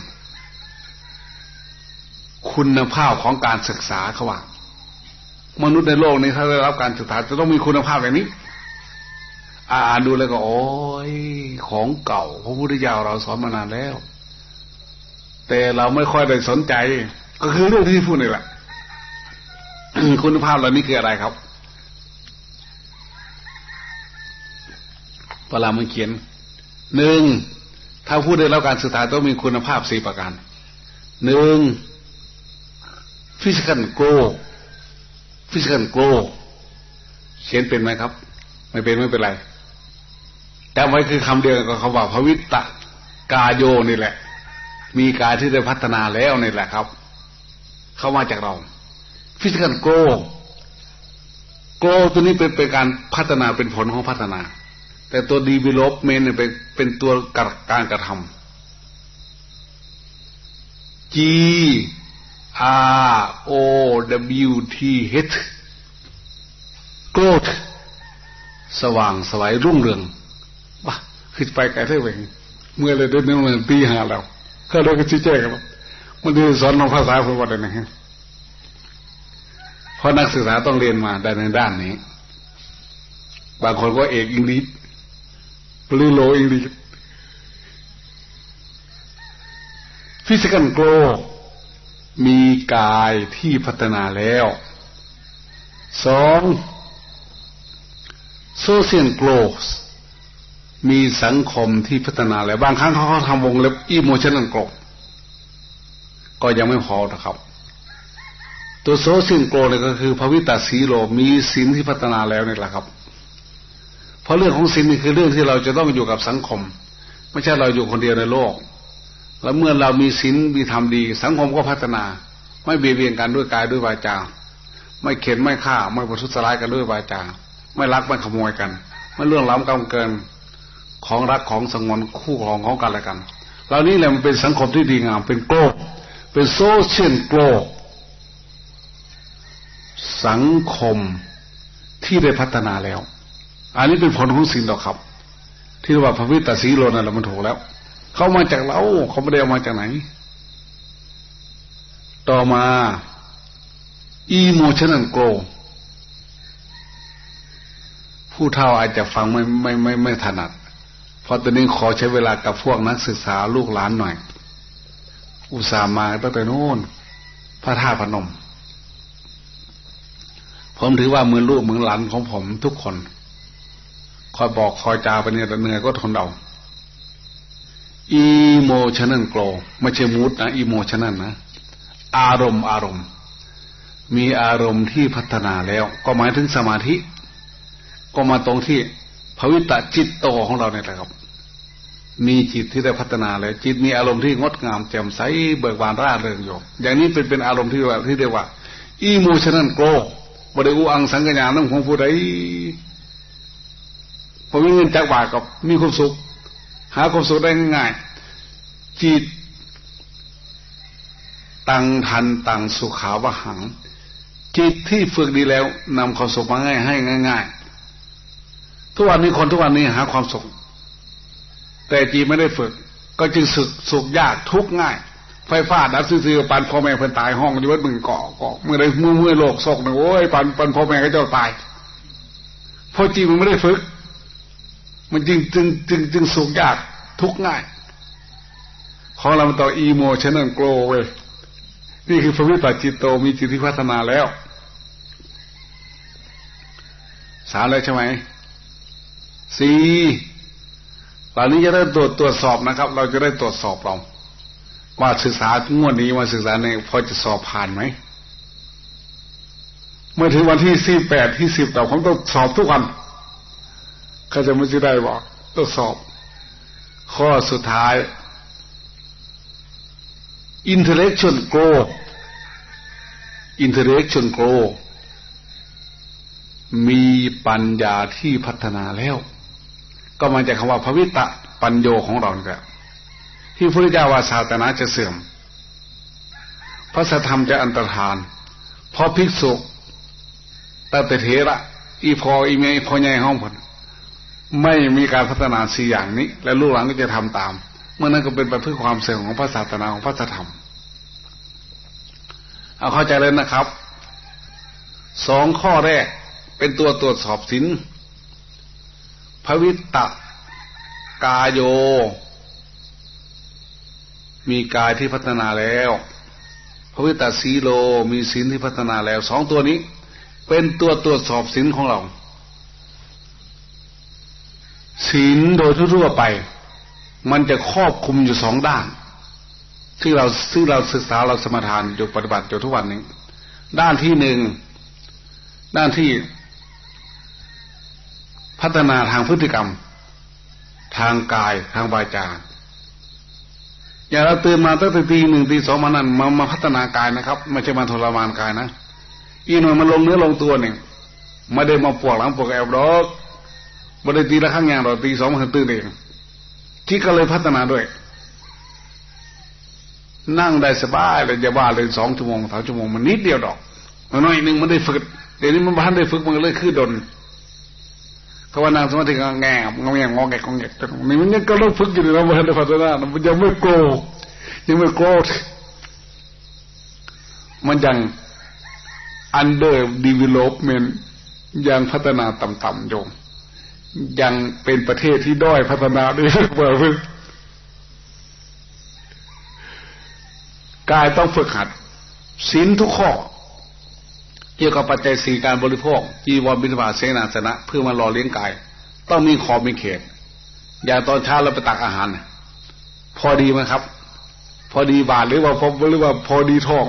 คุณภาพของการศึกษาเขาว่ามนุษย์ในโลกนี้ถ้าได้รับการศึกษาจะต้องมีคุณภาพแบบนี้ อ่านดูแล้วก็ โอ้ยของเก่าพระพุทธเจ้าเราสอนมานานแล้ว แต่เราไม่ค่อยได้สนใจ ก็คือเรื่องที่พูดนี่แหละคุณภาพเหล่านี้คืออะไรครับเวลามันเขียน หนึ่งถ้าพูดได้รับการศึกษาต้องมีคุณภาพสี่ประการหนึ่ง physical growth physical growth เขียนเป็นไหมครับ ไม่เป็นไม่เป็นไร แต่ไว้คือคำเดียวกับคำว่าภาวิตกาโยนี่แหละ มีกายที่ได้พัฒนาแล้วนี่แหละครับ เข้ามาจากเรา physical growth growth ตัวนี้เป็นเป็นการพัฒนาเป็นผลของพัฒนา แต่ตัว development เนี่ยเป็นเป็นตัวการกระทำ G R O W T H growth สว่างสวัยรุ่งเรืองคือไปไกลเท่าไหร่เมื่อเลยเดินเมืองตีหาเราก็เลยก็ชี้แจงกันมันดีสอนน้องภาษาพุทธนะฮะเพราะนักศึกษาต้องเรียนมาในด้านนี้ บางคนก็เอกอังกฤษ หรือโลอังกฤษphysical growth มีกายที่พัฒนาแล้วสอง social growth มีสังคมที่พัฒนาแล้ว บางครั้งเขาเขาทำวงเล็บ emotional growth ก็ยังไม่พอนะครับตัว social growth เนี่ยก็คือพระวิตาสีโลมีศีลที่พัฒนาแล้วนี่แหละครับ เพราะเรื่องของศีลนี่คือเรื่องที่เราจะต้องอยู่กับสังคม ไม่ใช่เราอยู่คนเดียวในโลก แล้วเมื่อเรามีศีลมีธรรมดี สังคมก็พัฒนา ไม่เบียดเบียนกันด้วยกายด้วยวาจา ไม่เข็นไม่ฆ่า ไม่ประทุษร้ายกันด้วยวาจา ไม่ลักไม่ขโมยกัน ไม่เรื่องล้ำกำเกินของรักของสงวนคู่ของของกันและกันเหล่านี้แหละมันเป็นสังคมที่ดีงามเป็นโกลเป็นโซเชียลโกลสังคมที่ได้พัฒนาแล้ว อันนี้เป็นผลของสิ่งดอกครับ ที่ว่าพระวิตาสีโลนั่นแหละมันถูกแล้ว เข้ามาจากเราเขาไม่ได้เอามาจากไหน ต่อมาอีโมชันนันโกลผู้เท่าอาจจะฟังไม่ไม่ไม่ไม่ถนัด เพราะตอนนี้ขอใช้เวลากับพวกนักศึกษาลูกหลานหน่อย อุตส่าห์มาตั้งแต่นู้นพระธาตุพนม ผมถือว่ามือลูกมือหลานของผมทุกคน คอยบอกคอยจาไปเนี่ยเหนื่อยก็ทนเอาอีโมชันนันโกลไม่ใช่มูดนะอีโมชันนันนะ อารมณ์อารมณ์ มีอารมณ์ที่พัฒนาแล้ว ก็หมายถึงสมาธิ ก็มาตรงที่ภวิตะจิตโตของเราเนี่ยแหละครับ มีจิตที่ได้พัฒนาเลยจิตมีอารมณ์ที่งดงามแจ่มใสเบิกบานร่าเริงอยู่อย่างนี้เป็นเป็นอารมณ์ที่ว่าที่เรียกว่าอีโมชันนันโกรบริอูอังสังกัญญาน้ำของผู้ใด พอมีเงินจากบาทกับมีความสุข หาความสุขได้ง่ายๆจิตตังทันตังสุขาวหัง จิตที่ฝึกดีแล้วนำความสุขมาง่ายให้ง่าย ๆ ทุกวันนี้คนทุกวันนี้หาความสุข แต่จีไม่ได้ฝึก ก็จึงสุขสุขยากทุกง่าย ไฟฟ้าดับซื่อๆปันพ่อแม่เพิ่นตายห้องอยู่วัดมึงเกาะเกาะเมื่อไรเมื่อเมื่อโลกโศกเนี่ยโอ้ยปันปันพ่อแม่ก็เจ้าตายเพราะจีมันไม่ได้ฝึก มันจึงจึงจึงจึงสุขยากทุกง่าย ของเรามันต่ออีโมชันนันโกลเว้ยนี่คือพระวิปัสจิตโตมีจิตที่พัฒนาแล้ว สารเลยใช่ไหมสี่ตอนนี้จะได้ตรวจตรวจสอบนะครับ เราจะได้ตรวจสอบเราว่าศึกษางวดนี้มาศึกษาในพอจะสอบผ่านไหมเมื่อถึงวันที่สี่แปดที่สิบเราผมต้องสอบทุกวัน เขาจะไม่ได้บอกต้องสอบ ข้อสุดท้าย intellectual growth intellectual growth มีปัญญาที่พัฒนาแล้ว ก็มาจากคำว่าพระวิตะปัญโยของเราเนี่ที่พระเจ้าว่าศาสนาจะเสื่อม พระสธรรมจะอันตรธาน เพราะภิกษุตั้งแต่เทระอีพออีเมยพอใหญ่ห้องผล ไม่มีการพัฒนาสี่อย่างนี้ และลูกหลานก็จะทำตาม เมื่อนั้นก็เป็นไปเพื่อความเสื่อมของพระศาสนาของพระธรรม เอาเข้าใจเลยนะครับสองข้อแรกเป็นตัวตรวจสอบสินพวิตตกาโย มีกายที่พัฒนาแล้วพวิตาสีโลมีศีลที่พัฒนาแล้วสองตัวนี้ เป็นตัวตรวจสอบศีลของเรา ศีลโดยทั่วไป มันจะครอบคุมอยู่สองด้าน ที่เราซึ่งเราศึกษาเราสมทานอยู่ปฏิบัติอยู่ทุกวันนี้ ด้านที่หนึ่งด้านที่ พัฒนาทางพฤติกรรม ทางกายทางวาจาอย่าเราตื่นมาตั้งแต่ตีหนึ่งตีสองมานั่นมามาพัฒนากายนะครับไม่ใช่มาทรมานกายนะอีหน่อยมันลงเนื้อลงตัวเนี่ยไม่ได้มาปวดหลังปวดแอบรอก ไม่ได้ตีละครั้งอย่างเราตีสองมันตื่นเอง ที่ก็เลยพัฒนาด้วย นั่งได้สบายเลยจะว่าเลยสองชั่วโมงสามชั่วโมงมันนิดเดียวดอกน้อยหนึ่งมันได้ฝึกเดี๋ยวนี้มันบ้านได้ฝึกมันเลยคือดนภาว่านางสมาธิงแงงงแงงงแงงงแงนี่มันยังก็ต้องฝึกอยู่นะมันในพัฒนามันยังไม่โกรธยังไม่โกรธมันยัง under development ยังพัฒนาต่ำๆโยม ยังเป็นประเทศที่ด้อยพัฒนาด้วยเบอร์พื่อกายต้องฝึกหัดศีลทุกข้อ เกี่ยวกับปัจจัยสี่การบริโภค จีวรบิณฑบาตเสนาสนะ เพื่อมาหล่อเลี้ยงกาย ต้องมีขอบมีเขต อย่างตอนเช้าเราไปตักอาหาร พอดีไหมครับ พอดีบาทหรือว่าพอหรือว่าพอดีท้อง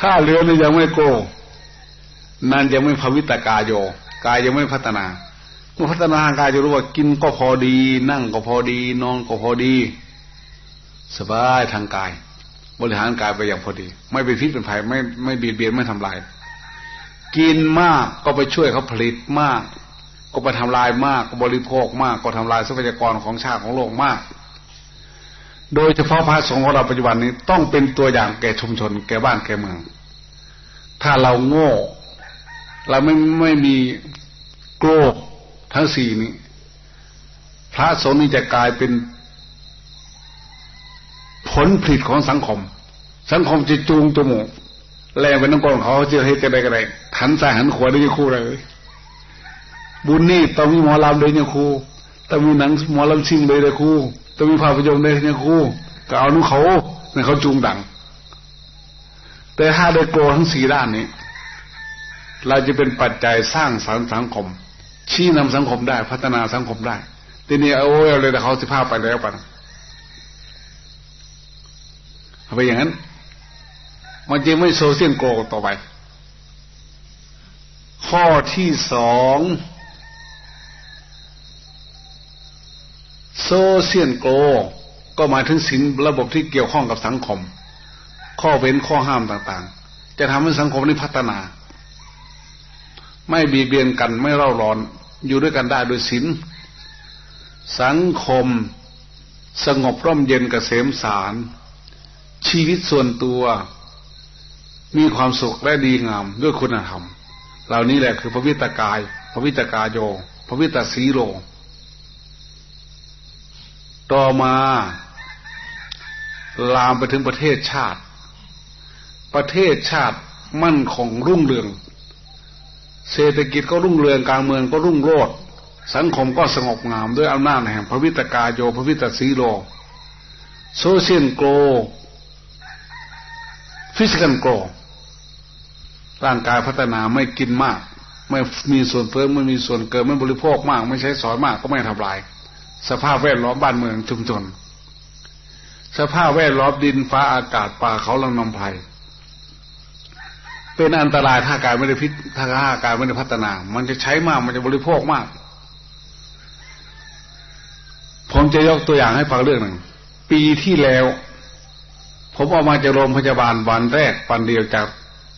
ถ้าเรือนี่ยังไม่โก นั่นยังไม่ภวิตกายโย กายยังไม่พัฒนา มื่อพัฒนากายจะรู้ว่ากินก็พอดี นั่งก็พอดี นอนก็พอดี สบายทางกาย บริหารกายไปอย่างพอดี ไม่เป็นพิษเป็นภัยไม่ไม่เบียดเบียนไม่ทำลาย กินมากก็ไปช่วยเขาผลิตมาก ก็ไปทำลายมากก็บริโภคมากก็ทำลายทรัพยากรของชาติของโลกมาก โดยเฉพาะพระสงฆ์ของเราปัจจุบันนี้ต้องเป็นตัวอย่างแก่ชุมชน แก่บ้านแก่เมือง ถ้าเราโง่ เราไม่ไม่มีโกรธ ทั้งสี่นี้ พระสงฆ์นี้จะกลายเป็น ผลผลิตของสังคม สังคมจะจูงจมูกแลไปน้ำกองเขาเจอให้จะได้กันไดหันซ้ายหันขวาได้ยังคู่เลย บุญนี่ต้องมีหมอลำเลยยังคู่ต้องมีหนังหมอลำชิงเลยเลยคู่ต้องมีภาพยนตร์เลยยังคู่ก็เอานุ่เขาเนี่ยเขาจูงดัง แต่ถ้าได้โกทั้งสี่ด้านนี้ เราจะเป็นปัจจัยสร้างสรรค์สังคม ชี้นำสังคมได้ พัฒนาสังคมได้ทีนี้เอาโอ้ยเลยแต่เขาสิภาพไปแล้วปะเอาไปอย่างนั้น มันจึงไม่โซเชียลโกต่อไป ข้อที่สองโซเชียลโกก็หมายถึงสินระบบที่เกี่ยวข้องกับสังคม ข้อเว้นข้อห้ามต่างๆ จะทำให้สังคมนี้พัฒนา ไม่บีเบียนกันไม่เร่าร้อน อยู่ด้วยกันได้โดยสินสังคมสงบร่มเย็นกเกษมสาร ชีวิตส่วนตัว มีความสุขและดีงามด้วยคุณธรรม เหล่านี้แหละคือพระวิตากาย พระวิตากายโย พระวิตาสีโล ต่อมาลามไปถึงประเทศชาติ ประเทศชาติมั่นคงรุ่งเรือง เศรษฐกิจก็รุ่งเรืองการเมืองก็รุ่งโรจน์สังคมก็สงบงามด้วยอำนาจแห่งภาวิตกาโยภาวิตสีโล social growth physical growthร่างกายพัฒนาไม่กินมาก ไม่มีส่วนเพิ่มไม่มีส่วนเกินไม่บริโภคมาก ไม่ใช้สอยมากก็ไม่ทำลาย สภาพแวดล้อมบ้านเมืองชุมชนสภาพแวดล้อมดินฟ้าอากาศป่าเขาลำนำไพ เป็นอันตรายถ้ากายไม่ได้พิษถ้าร่างกายไม่ได้พัฒนา มันจะใช้มากมันจะบริโภคมาก ผมจะยกตัวอย่างให้ฟังเรื่องหนึ่ง ปีที่แล้ว ผมออกมาจากโรงพยาบาลวันแรกวันเดียวจาก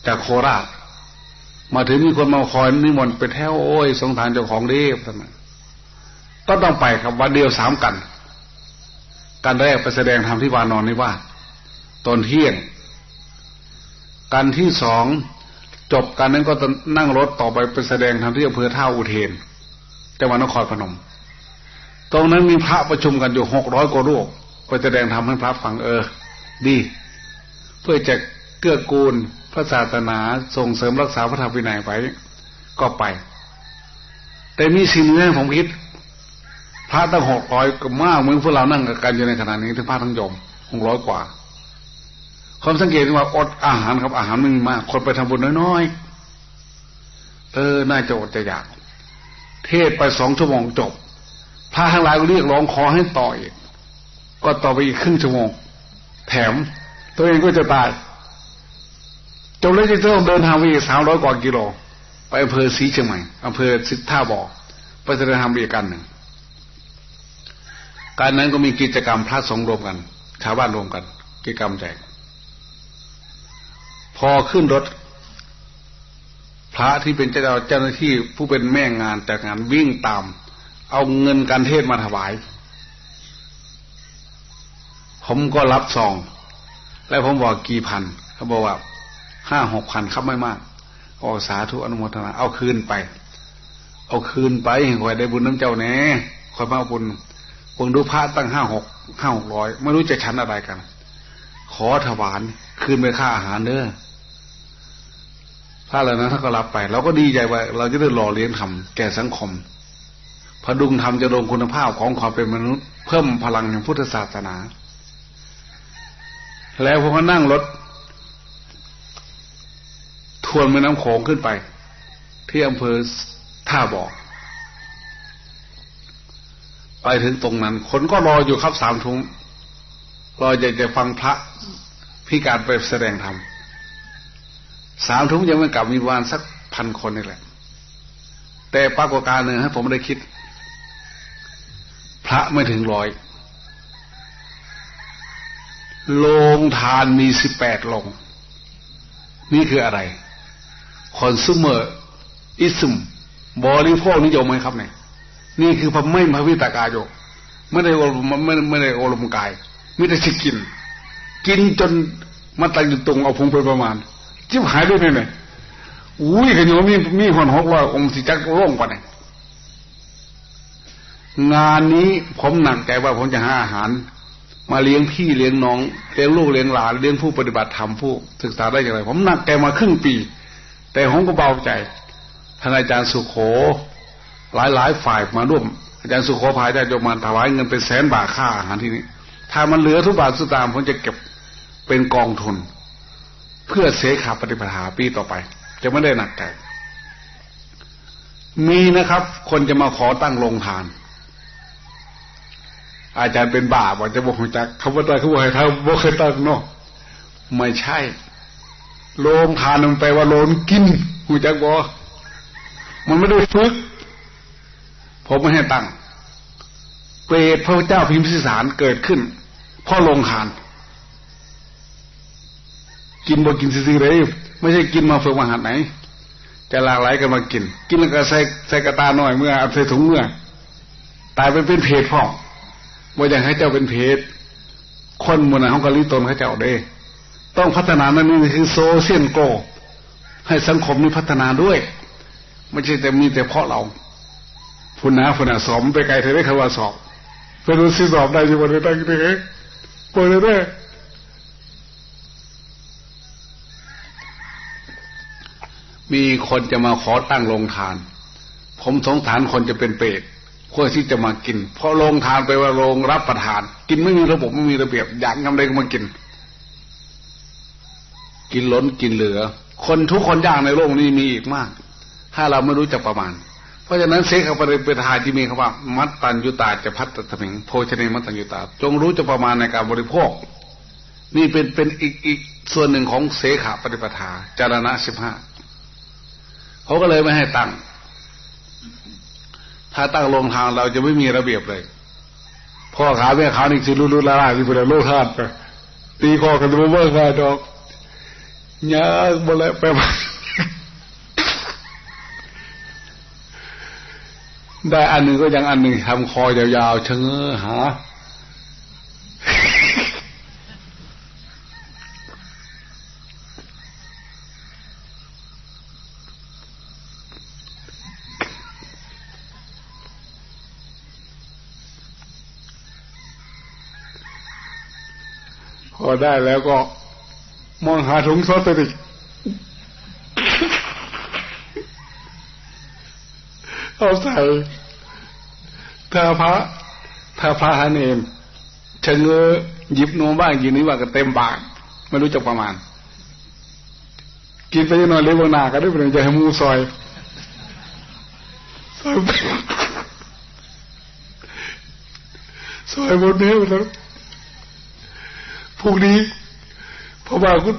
จากโคราช มาถึงมีคนมาคอยนิมนต์ไปแถวโอ้ยสงสารเจ้าของเรียบทำไมก็ต้องไปครับวันเดียวสามกันการแรกไปแสดงธรรมที่วานอนนี่ว่าตอนเที่ยง การที่สองจบการนั้นก็นั่งรถต่อไปไปแสดงธรรมที่อำเภอท่าอุเทนจังหวัดนครพนม ตรงนั้นมีพระประชุมกันอยู่หกร้อยกว่ารูปไปแสดงธรรมให้พระฟังเออ ดี เพื่อจะเกื้อกูลพระศาสนาส่งเสริมรักษาพระธรรมวินัยไว้ก็ไป แต่มีสิ่งนึงผมคิด พระตั้งหกร้อยก็มากเหมือนพวกเรานั่งกันอยู่ในขณะนี้ถึงพระทั้งยมหกร้อยกว่า ความสังเกตว่าอดอาหารครับอาหารไม่มีมาก คนไปทำบุญน้อยๆ เออ น่าจะอดจะอยาก เทศไปสองชั่วโมงจบ พระทั้งหลายก็เรียกร้องขอให้ต่อยก็ต่อไปอีกครึ่งชั่วโมง แถม ตัวเองก็จะตาย จบแล้วจะต้องเดินทางไปอีกสามร้อยกว่ากิโล ไปอำเภอศรีเชียงใหม่อำเภอสิทธาบ่อไปแสดงธรรมอีกกันหนึ่ง การนั้นก็มีกิจกรรมพระสงฆ์รวมกัน ชาวบ้านรวมกัน กิจกรรมแจก พอขึ้นรถ พระที่เป็นเจ้าเจ้าหน้าที่ผู้เป็นแม่งานจากงานวิ่งตาม เอาเงินการเทศมาถวาย ผมก็รับซอง แล้วผมบอกกี่พันเขาบอกว่าห้าหกพันครับไม่มากออสาธุอนุโมทนา เอาคืนไปเเอาคืนไปคอยได้บุญน้ำเจ้าแน่คอยมาบุญคงดูพระตั้งห้าหกห้าหกร้อยไม่รู้จะชั้นอะไรกัน ขอถวานคืนไปค่าอาหารเด้อถ้าอะไรนะถ้าก็รับไป เราก็ดีใจว่า เราจะได้หล่อเลี้ยงทำแก่สังคมพดุงธรรมจะลงคุณภาพของความเป็นมนุษย์ เพิ่มพลังแห่งพุทธศาสนา แล้วผมก็นั่งรถ ทวนแม่น้ำโขงขึ้นไป ที่อำเภอท่าบ่อไปถึงตรงนั้นคนก็รออยู่ครับสามทุ่ม รอจะจะฟังพระพิการไปแสดงธรรมสามทุ่มยังไม่กลับมีวานสักพันคนนี่แหละ แต่ปรากฏการณ์หนึ่งให้ผมได้คิด พระไม่ถึงร้อยโรงทานมีสิบแปดลงนี่คืออะไรคอน sumer อิสมบริโภคนิยมไหมครับเนี่ย นี่คือพระไม่พระวิตากายโยไม่ได้อมไม่ไม่ได้อารมกาย มิได้ชิกิน กินจนมาตั้งอยู่ตรงเอาพุงไปประมาณ จิ้มหายด้วยเนี่ยอุ้ยขยมมีมีคนหกร้อยองค์สิจักร่องกว่าเนี่ยงานนี้ผมหนักใจว่าผมจะหาอาหาร มาเลี้ยงพี่เลี้ยงน้องเลี้ยงลูกเลี้ยงหลานเลี้ยงผู้ปฏิบัติธรรมผู้ศึกษาได้อย่างไร ผมหนักใจมาครึ่งปี แต่ผมก็เบาใจท่านอาจารย์สุขโข หลายหลายฝ่ายมาร่วม อาจารย์สุโขภายได้จมาถวายเงินเป็นแสนบาทค่าอาหารที่นี้ ถ้ามันเหลือทุกบาทสุดตามผมจะเก็บเป็นกองทุน เพื่อเสขาปฏิปทาปีต่อไป จะไม่ได้หนักใจมีนะครับ คนจะมาขอตั้งโรงทาน อาจารย์เป็นบาปว่าจะบอกจากคำว่าตายเขาบอกให้ทำบอกเคยตั้งเนาะไม่ใช่ โรงทานมันแปลว่าโรงกินหูจักบอกมันไม่ได้ฝึกผมไม่ให้ตั้งเปรตพระเจ้าพิมพิสารเกิดขึ้น พ่อลงหานกินบ่กินซีเลยไม่ใช่กินมาฝึกมาหัดไหนจะหลากหลายกันมากิน กินแล้วก็ใส่ใส่กระตาหน่อยเมื่อเอาใส่ถุงเมื่อ ตายไปเป็นเพศพ่อว่าอย่างให้เจ้าเป็นเพศคนมูนเขากะลิตนให้เจ้าเด้ ต้องพัฒนานั่นนี่คือโซเชียลโก ให้สังคมนี้พัฒนาด้วย ไม่ใช่แต่มีแต่เพราะเราพุณนะพุณนะสอบไปไกลเธอได้คำว่าสอบไปดูสิสอบได้ยังไงตั้งแต่ ดเลยมีคนจะมาขอตั้งโรงทาน ผมสงสารคนจะเป็นเปรตเพื่อที่จะมากิน เพราะโรงทานไปว่าโรงรับประทาน กินไม่มีระบบไม่มีระเบียบอยากทำอะไรก็มากิน กินล้นกินเหลือ คนทุกคนยากในโลกนี้มีอีกมาก ถ้าเราไม่รู้จักประมาณ พราะฉะนั้นเสกปริปทาที่มีคำว่า มัตตัญญุตาจะพัฒตมิงโภชเนมัตตัญญุตา จงรู้จะประมาณในการบริโภค นี่เป็นเป็นอีกอีกส่วนหนึ่งของเสขปฏิปทาจารณะสิบห้าเขาก็เลยไม่ให้ตั้ง ถ้าตั้งลงทางเราจะไม่มีระเบียบเลยพ่อขาแม่ขานี่สิรุรุลาลาที่เป็นโลกธาตุตีคอกันตัวเมื่อไงดอกยากหมดแล้วไปมา ได้อันหนึ่งก็ยังอันหนึ่งทำคอยาวๆเชงอหาพอได้แล้วก็มองหาถุงซอสติ เอาใส่ถ้าพระถ้าพระฮาเนมเชงเงอหยิบนมบ้างยินนี้ว่าก็เต็มบาทไม่รู้จักประมาณ กินไปยังนอนเลี้ยงนาก็ได้เป็นจะให้มูซอยซอยซอยบนนี้แล้วพวกนี้เพราะว่าคุณ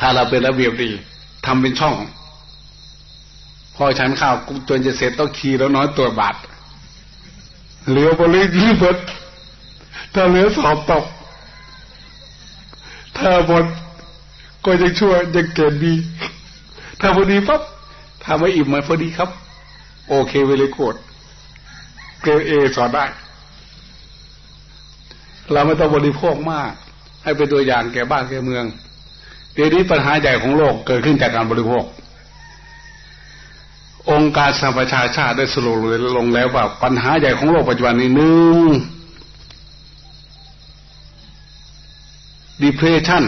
ถ้าเราเป็นระเบียบดีทำเป็นช่อง พอฉันข้าวจนจะเสร็จต้องขี่แล้วน้อยตัวบาทเหลือบริยีเบิดถ้าเหลือสอบตก ถ้าหมดก็ยังชั่วยังเกิดดี ถ้าพอดีปั๊บถ้าไม่อิ่มมาพอดีครับ โอเคเวลโกดเกรเอสอนได้ เราไม่ต้องบริโภคมาก ให้เป็นตัวอย่างแก่บ้านแก่เมืองเดี๋ยวนี้ปัญหาใหญ่ของโลกเกิดขึ้นจากการบริโภค องค์การสหประชาชาติได้สรุปลงแล้วว่าปัญหาใหญ่ของโลกปัจจุบันนี้หนึ่ง depression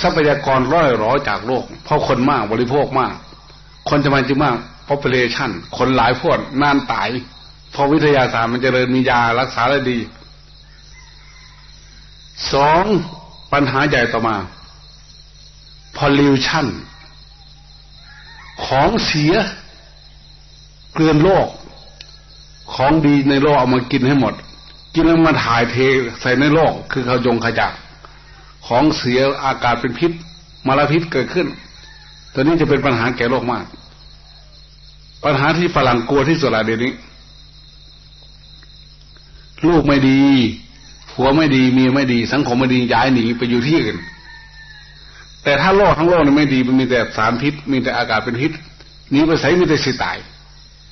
ทรัพยากรร่อยรอจากโลก เพราะคนมากบริโภคมาก คนจะมาจึงมาก population คนหลายพวกนานตายพอวิทยาศาสตร์มันจเจริญมียารักษาได้ดีสองปัญหาใหญ่ต่อมา pollution ของเสียเกลื่อนโลก ของดีในโลกเอามากินให้หมด กินแล้วมาถ่ายเทใส่ในโลก คือเขายงขยะของเสียอากาศเป็นพิษมลพิษเกิดขึ้นตัวนี้จะเป็นปัญหาแก่โลกมาก ปัญหาที่ฝรั่งกลัวที่สุดละเดี๋ยวนี้ ลูกไม่ดีผัวไม่ดีเมียไม่ดี สังคมไม่ดีย้ายหนีไปอยู่ที่อื่น แต่ถ้าโลกทั้งโลกนี่ไม่ดีมันมีแต่สารพิษ มีแต่อากาศเป็นพิษนี้ไปใส่มีแต่สิตาย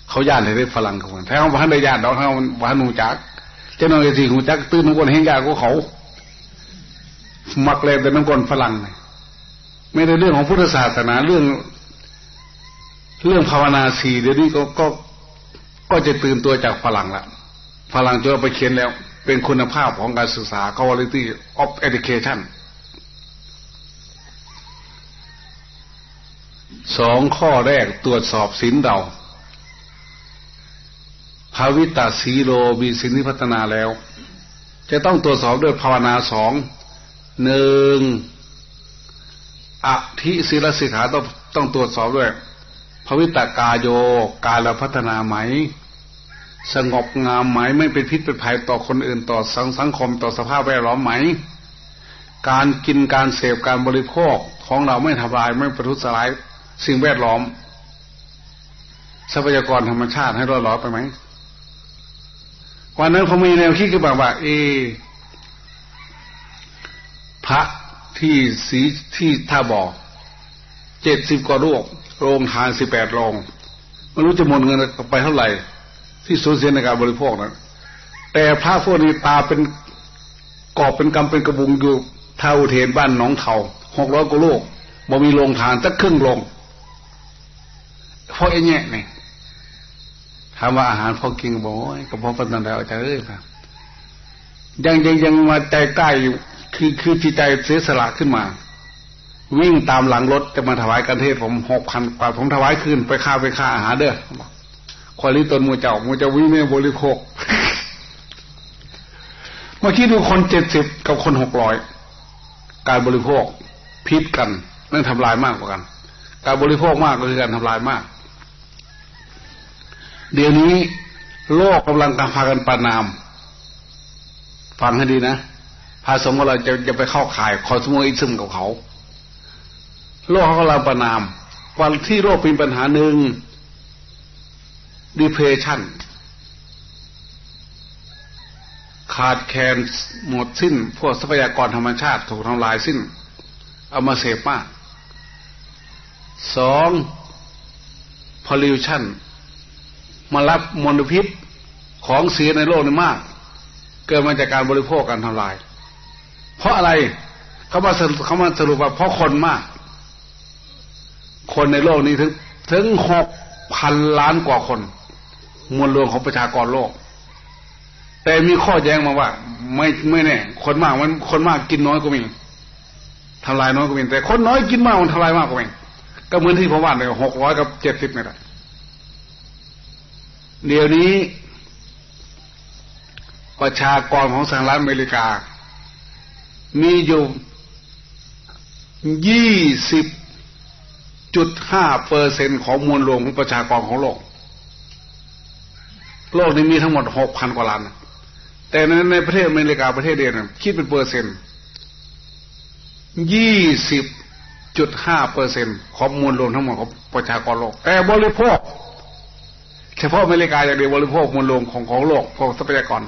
เขาญาติเลยฝรั่งเขาถ้าเขาพันได้ญาติเราเขาพันหูจักเจ้าหน้าที่หูจักตื่นคนเห็นญาติก็เขามักเลยแต่น้ำกลฝรั่งไม่ได้เรื่องของพุทธศาสนาเรื่อง เรื่องภาวนาสีเดี๋ยวนี้ก็ก็ก็จะตื่นตัวจากฝรั่งละฝรั่งจะไปเขียนแล้ว เป็นคุณภาพของการศึกษา quality of education สองข้อแรกตรวจสอบศีลเราภาวิตาสีโลมีศีลที่พัฒนาแล้ว จะต้องตรวจสอบด้วยภาวนาสองหนึ่งอธิศีลสิกขาต้องต้องตรวจสอบด้วยภวิตากาโยกาลพัฒนาไหม สงบงามไหมไม่เป็นพิษเป็นภัยต่อคนอื่นต่อสังสังคมต่อสภาพแวดล้อมไหม การกินการเสพการบริโภคของเราไม่ทำลายไม่ประทุษร้าย สิ่งแวดล้อมทรัพยากรธรรมชาติให้รอดรอไปไหมวันนั้นเขามีแนวคิดก็บอกว่า เอ พระที่สีที่ท่าบ่อเจ็ดสิบกว่ารูปโรงทานสิบแปดโรงไม่รู้จะหมดเงินไปเท่าไหร่ ที่สูญเสียในการบริโภคนะแต่พระพวกนี้ตาเป็นกอบเป็นกำเป็นกระบุงอยู่เท่าเทนบ้านหนองเทาหกร้อยกว่าลูกบ่มีโรงทานตักครึ่งโรง พราะไอ้แง่เนี่ยถามว่าอาหารพอกินบ่อยก็พอเป็นตันแล้วจะเอ้ยครับยังยังยังมาใจใกล้อยู่คือคือจิตใจเสียสละขึ้นมา วิ่งตามหลังรถจะมาถวายกันเทศผมหกพันกว่าผมถวายคืนไปค่าไปค่าอาหารเด้อควาลิตนมูเจ้ามูจะวิ่งในบริโภคเมื่อกี้ดูคนเจ็ดสิบกับคนหกร้อยการบริโภคพิษกันนั่นทำลายมากกว่ากัน การบริโภคมากก็คือการทำลายมาก เดี๋ยวนี้โลกกำลังกำพากันประนาม ฟังให้ดีนะพาสมเราจะจะไปเข้าข่ายคอสมอิซึมกับเขา โลกเขากำลังประนาม วันที่โลกเป็นปัญหาหนึ่ง depression ขาดแคลนหมดสิ้น พวกทรัพยากรธรรมชาติถูกทำลายสิ้น เอามาเสพมากสอง pollution มารับมลพิษของเสียในโลกนี่มาก เกิดมาจากการบริโภคการทำลาย เพราะอะไรเขามาสรุปเขามาสรุปว่าเพราะคนมาก คนในโลกนี้ถึงถึงหกพันล้านกว่าคน มวลรวมของประชากรโลก แต่มีข้อแย้งมาว่า ไม่ไม่แน่ คนมากมันคนมากกินน้อยก็มีทำลายน้อยก็มีแต่คนน้อยกินมากมันทำลายมากก็มีก็เหมือนที่ผมว่าเลยหกร้อยกับเจ็ดสิบนี่แหละ เดี๋ยวนี้ ประชากรของสหรัฐอเมริกา มีอยู่ยี่สิบจุดห้าเปอร์เซ็นของมวลรวมของประชากรของโลก โลกนี้มีทั้งหมดหกพันกว่าล้าน แต่ในในประเทศอเมริกาประเทศเดียวคิดเป็นเปอร์เซ็นต์ยี่สิบจุดห้าเปอร์เซ็นของมวลรวมทั้งหมดของประชากรโลก แต่บริโภค ฉพาะอเมริกาอย่างเดียวบริโภคมวลรวมของของโลกของทรัพยากร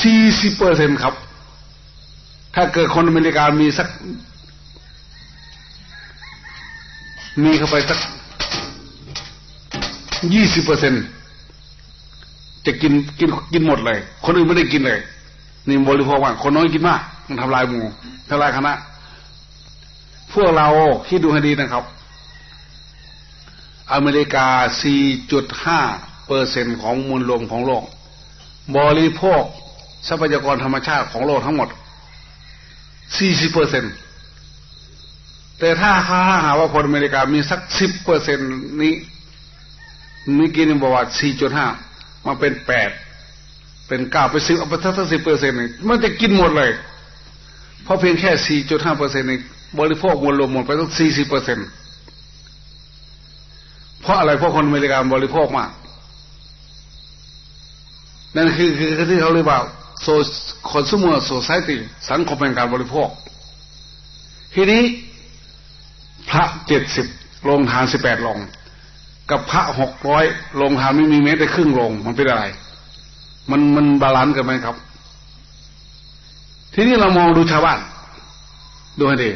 สี่สิบเปอร์เซ็นครับ ถ้าเกิดคนอเมริกามีสัก มีเข้าไปสักยี่สิบเปอร์เซ็นจะกินกินกินหมดเลย คนอื่นไม่ได้กินเลย นี่บริโภคว่าคนน้อยกินมาก มันทำลายหมู่ทำลายคณะ พวกเราคิดดูให้ดีนะครับ อเมริกา 4.5 เปอร์เซ็นของมวลรวมของโลก บริโภคทรัพยากรธรรมชาติของโลกทั้งหมด 40เปอร์เซ็นแต่ถ้าถ้าหาว่าคนอเมริกามีสัก 10เปอร์เซ็นนี้มีกินบอกว่า 4.5 มาเป็น 8 เป็น9เป็น10เอาไปทั้งสิบเปอร์เซ็นต์มันจะกินหมดเลย เพราะเพียงแค่ 4.5เปอร์เซ็นต์บริโภคมวลรวมหมดไปตั้ง40เปอร์เซ็นต์ เพราะอะไรเพราะคนอเมริกันบริโภคมาก นั่นคือคือที่เขาเรียกว่า consumer society สังคมแห่งการบริโภค ทีนี้พระเจ็ดสิบโรงทานสิบแปดโรง กับพระหกร้อยโรงทานไม่มีแม้แต่ครึ่งโรงมันเป็นอะไร มันมัน balance กันไหมครับ ทีนี้เรามองดูชาวบ้าน ดูให้ดี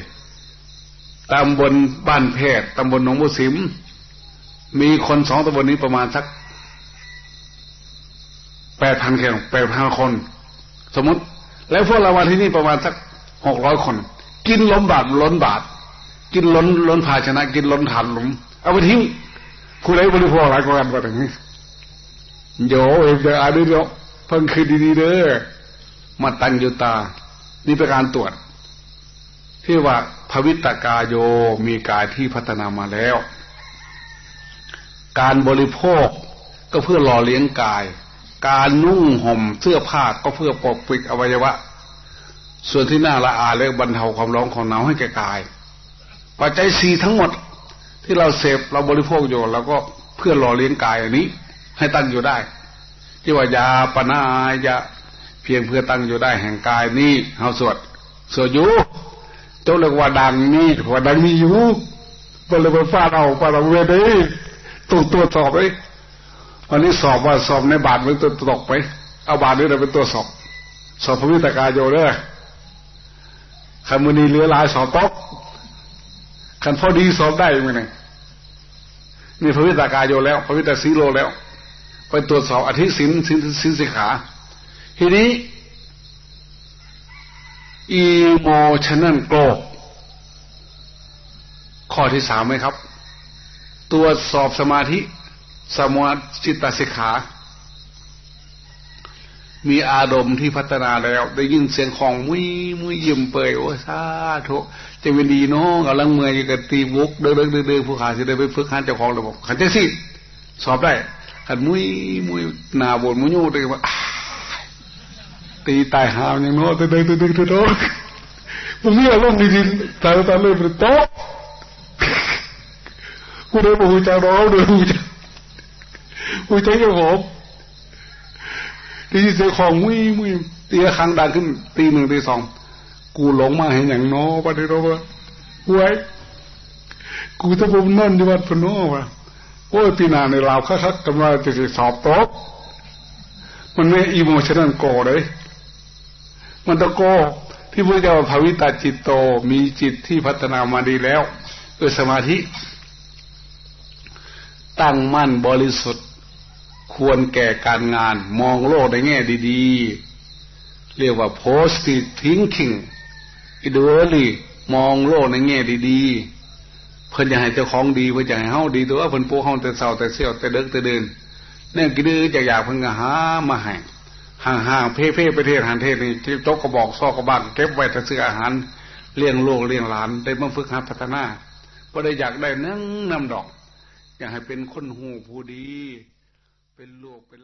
ตำบลบ้านแพทย์ตำบลหนองบัวสิม มีคนสองตำบลนี้ประมาณสักแปดพันคนแปดพันคน สมมติ แล้วพวกเรามาที่นี่ประมาณสักหกร้อยคน กินล้มบาทล้นบาท กินล้นล้นภาชนะ กินล้นถานหลุมเอาไปทิ้งผู้ใดบริโภคหลายกว่ากันก็ถึงนี้โยเองจะอ่านด้วยเพิ่งคือดีๆเด้อมาตังยุตา นี่เป็นการตรวจที่ว่าภวิตกาโยมีกายที่พัฒนามาแล้ว การบริโภคก็เพื่อหล่อเลี้ยงกาย การนุ่งห่มเสื้อผ้าก็เพื่อปกปิดอวัยวะ ส่วนที่น่าละอาเรียกบรรเทาความร้อนของหนาวให้แก่กาย ปัจจัยสีทั้งหมดที่เราเสพเราบริโภคอยู่เราก็เพื่อหล่อเลี้ยงกายอันนี้ ให้ตั้งอยู่ได้ ที่ว่ายาปนายาเพียงเพื่อตั้งอยู่ได้แห่งกายนี้เฮาสวดสวดอยู่เจ้าเรียกว่าดังนี้ว่าดังนี้อยู่ก็เลยไปฟาดเอาปาราเวดี ตัวตัวสอบไปวันนี้สอบว่าสอบในบาทมันตัวตกไป เอาบาทนี้เราเป็นตัวสอบ สอบพระวิตากาโยเด้อขันมือนีเหลือลายสอบตกขันพอดีสอบได้ไหมเนี่ยนี่พระวิตากาโยแล้ว พระวิตาสีโลแล้ว ไปตรวจสอบอธิสินสินสินสิขา ทีนี้อีโมชันนั่นโกรธข้อที่สามไหมครับ ตรวสอบสมาธิสมาจิตสิกขา มีอารมณ์ที่พัฒนาแล้ว ได้ยินเสียงของมุ้ยมุ้ยยิ้มเปยโอ้ซาทุจะเป็นดีน้องกำลังเมื่อยกับตีบุกเดินเดินเดินผู้ขาจะได้ไปฝึกหันเจ้าของระบบขันเจสิสอบได้ขันมุ้ยมุ้ยนาบนมุ้ยโยูเลยว่าตีตายหาวอย่างโน้ตเดินเดินเดินเดินเดินผมมีอารมณ์ดีๆตายตายเลยเป็นโต๊ะ กูได้บูชาร้องด้วยบูชาบูชาเจ้าของที่เสียของมุ้ยมุ้ยตีครั้งดังขึ้นตีหนึ่งตีสองกูหลงมาเห็นอย่างน้อปะเดี๋ยวว่ากูไอ้กูจะผมนั่นที่วัดพนอวะโอ้ยปีนาในลาวคักๆกำลังจะสอบตกมันไม่อีโมชันนั่นโกเลย มันตะโกที่พระเจ้าภาวิตาจิตโตมีจิตที่พัฒนามาดีแล้วด้วยสมาธิ ตั้งมั่นบริสุทธิ์ ควรแก่การงาน มองโลกในแง่ดีๆ เรียกว่า positive thinking ideally มองโลกในแง่ดีๆ เพิ่นอยากให้เจ้าของดีเพิ่นอยากให้เฮาดีตัวเพิ่นปูเฮาแต่เศร้าแต่เสี้ยวแต่เด็กแต่เดินเนี่ยกินดื้อจากอยากเพิ่นก็หามาให้ห่างๆเพ่เพ่ประเทศหันเทศนี่ที่โต๊ะกระบอกซอกกระบางเก็บไว้แต่ซื้ออาหารเลี้ยงโลกเลี้ยงหลานได้มาฝึกหัดพัฒนาบ่ได้อยากได้นั่งนำดอก อยากให้เป็นคนหูผู้ดี เป็นลูกเป็น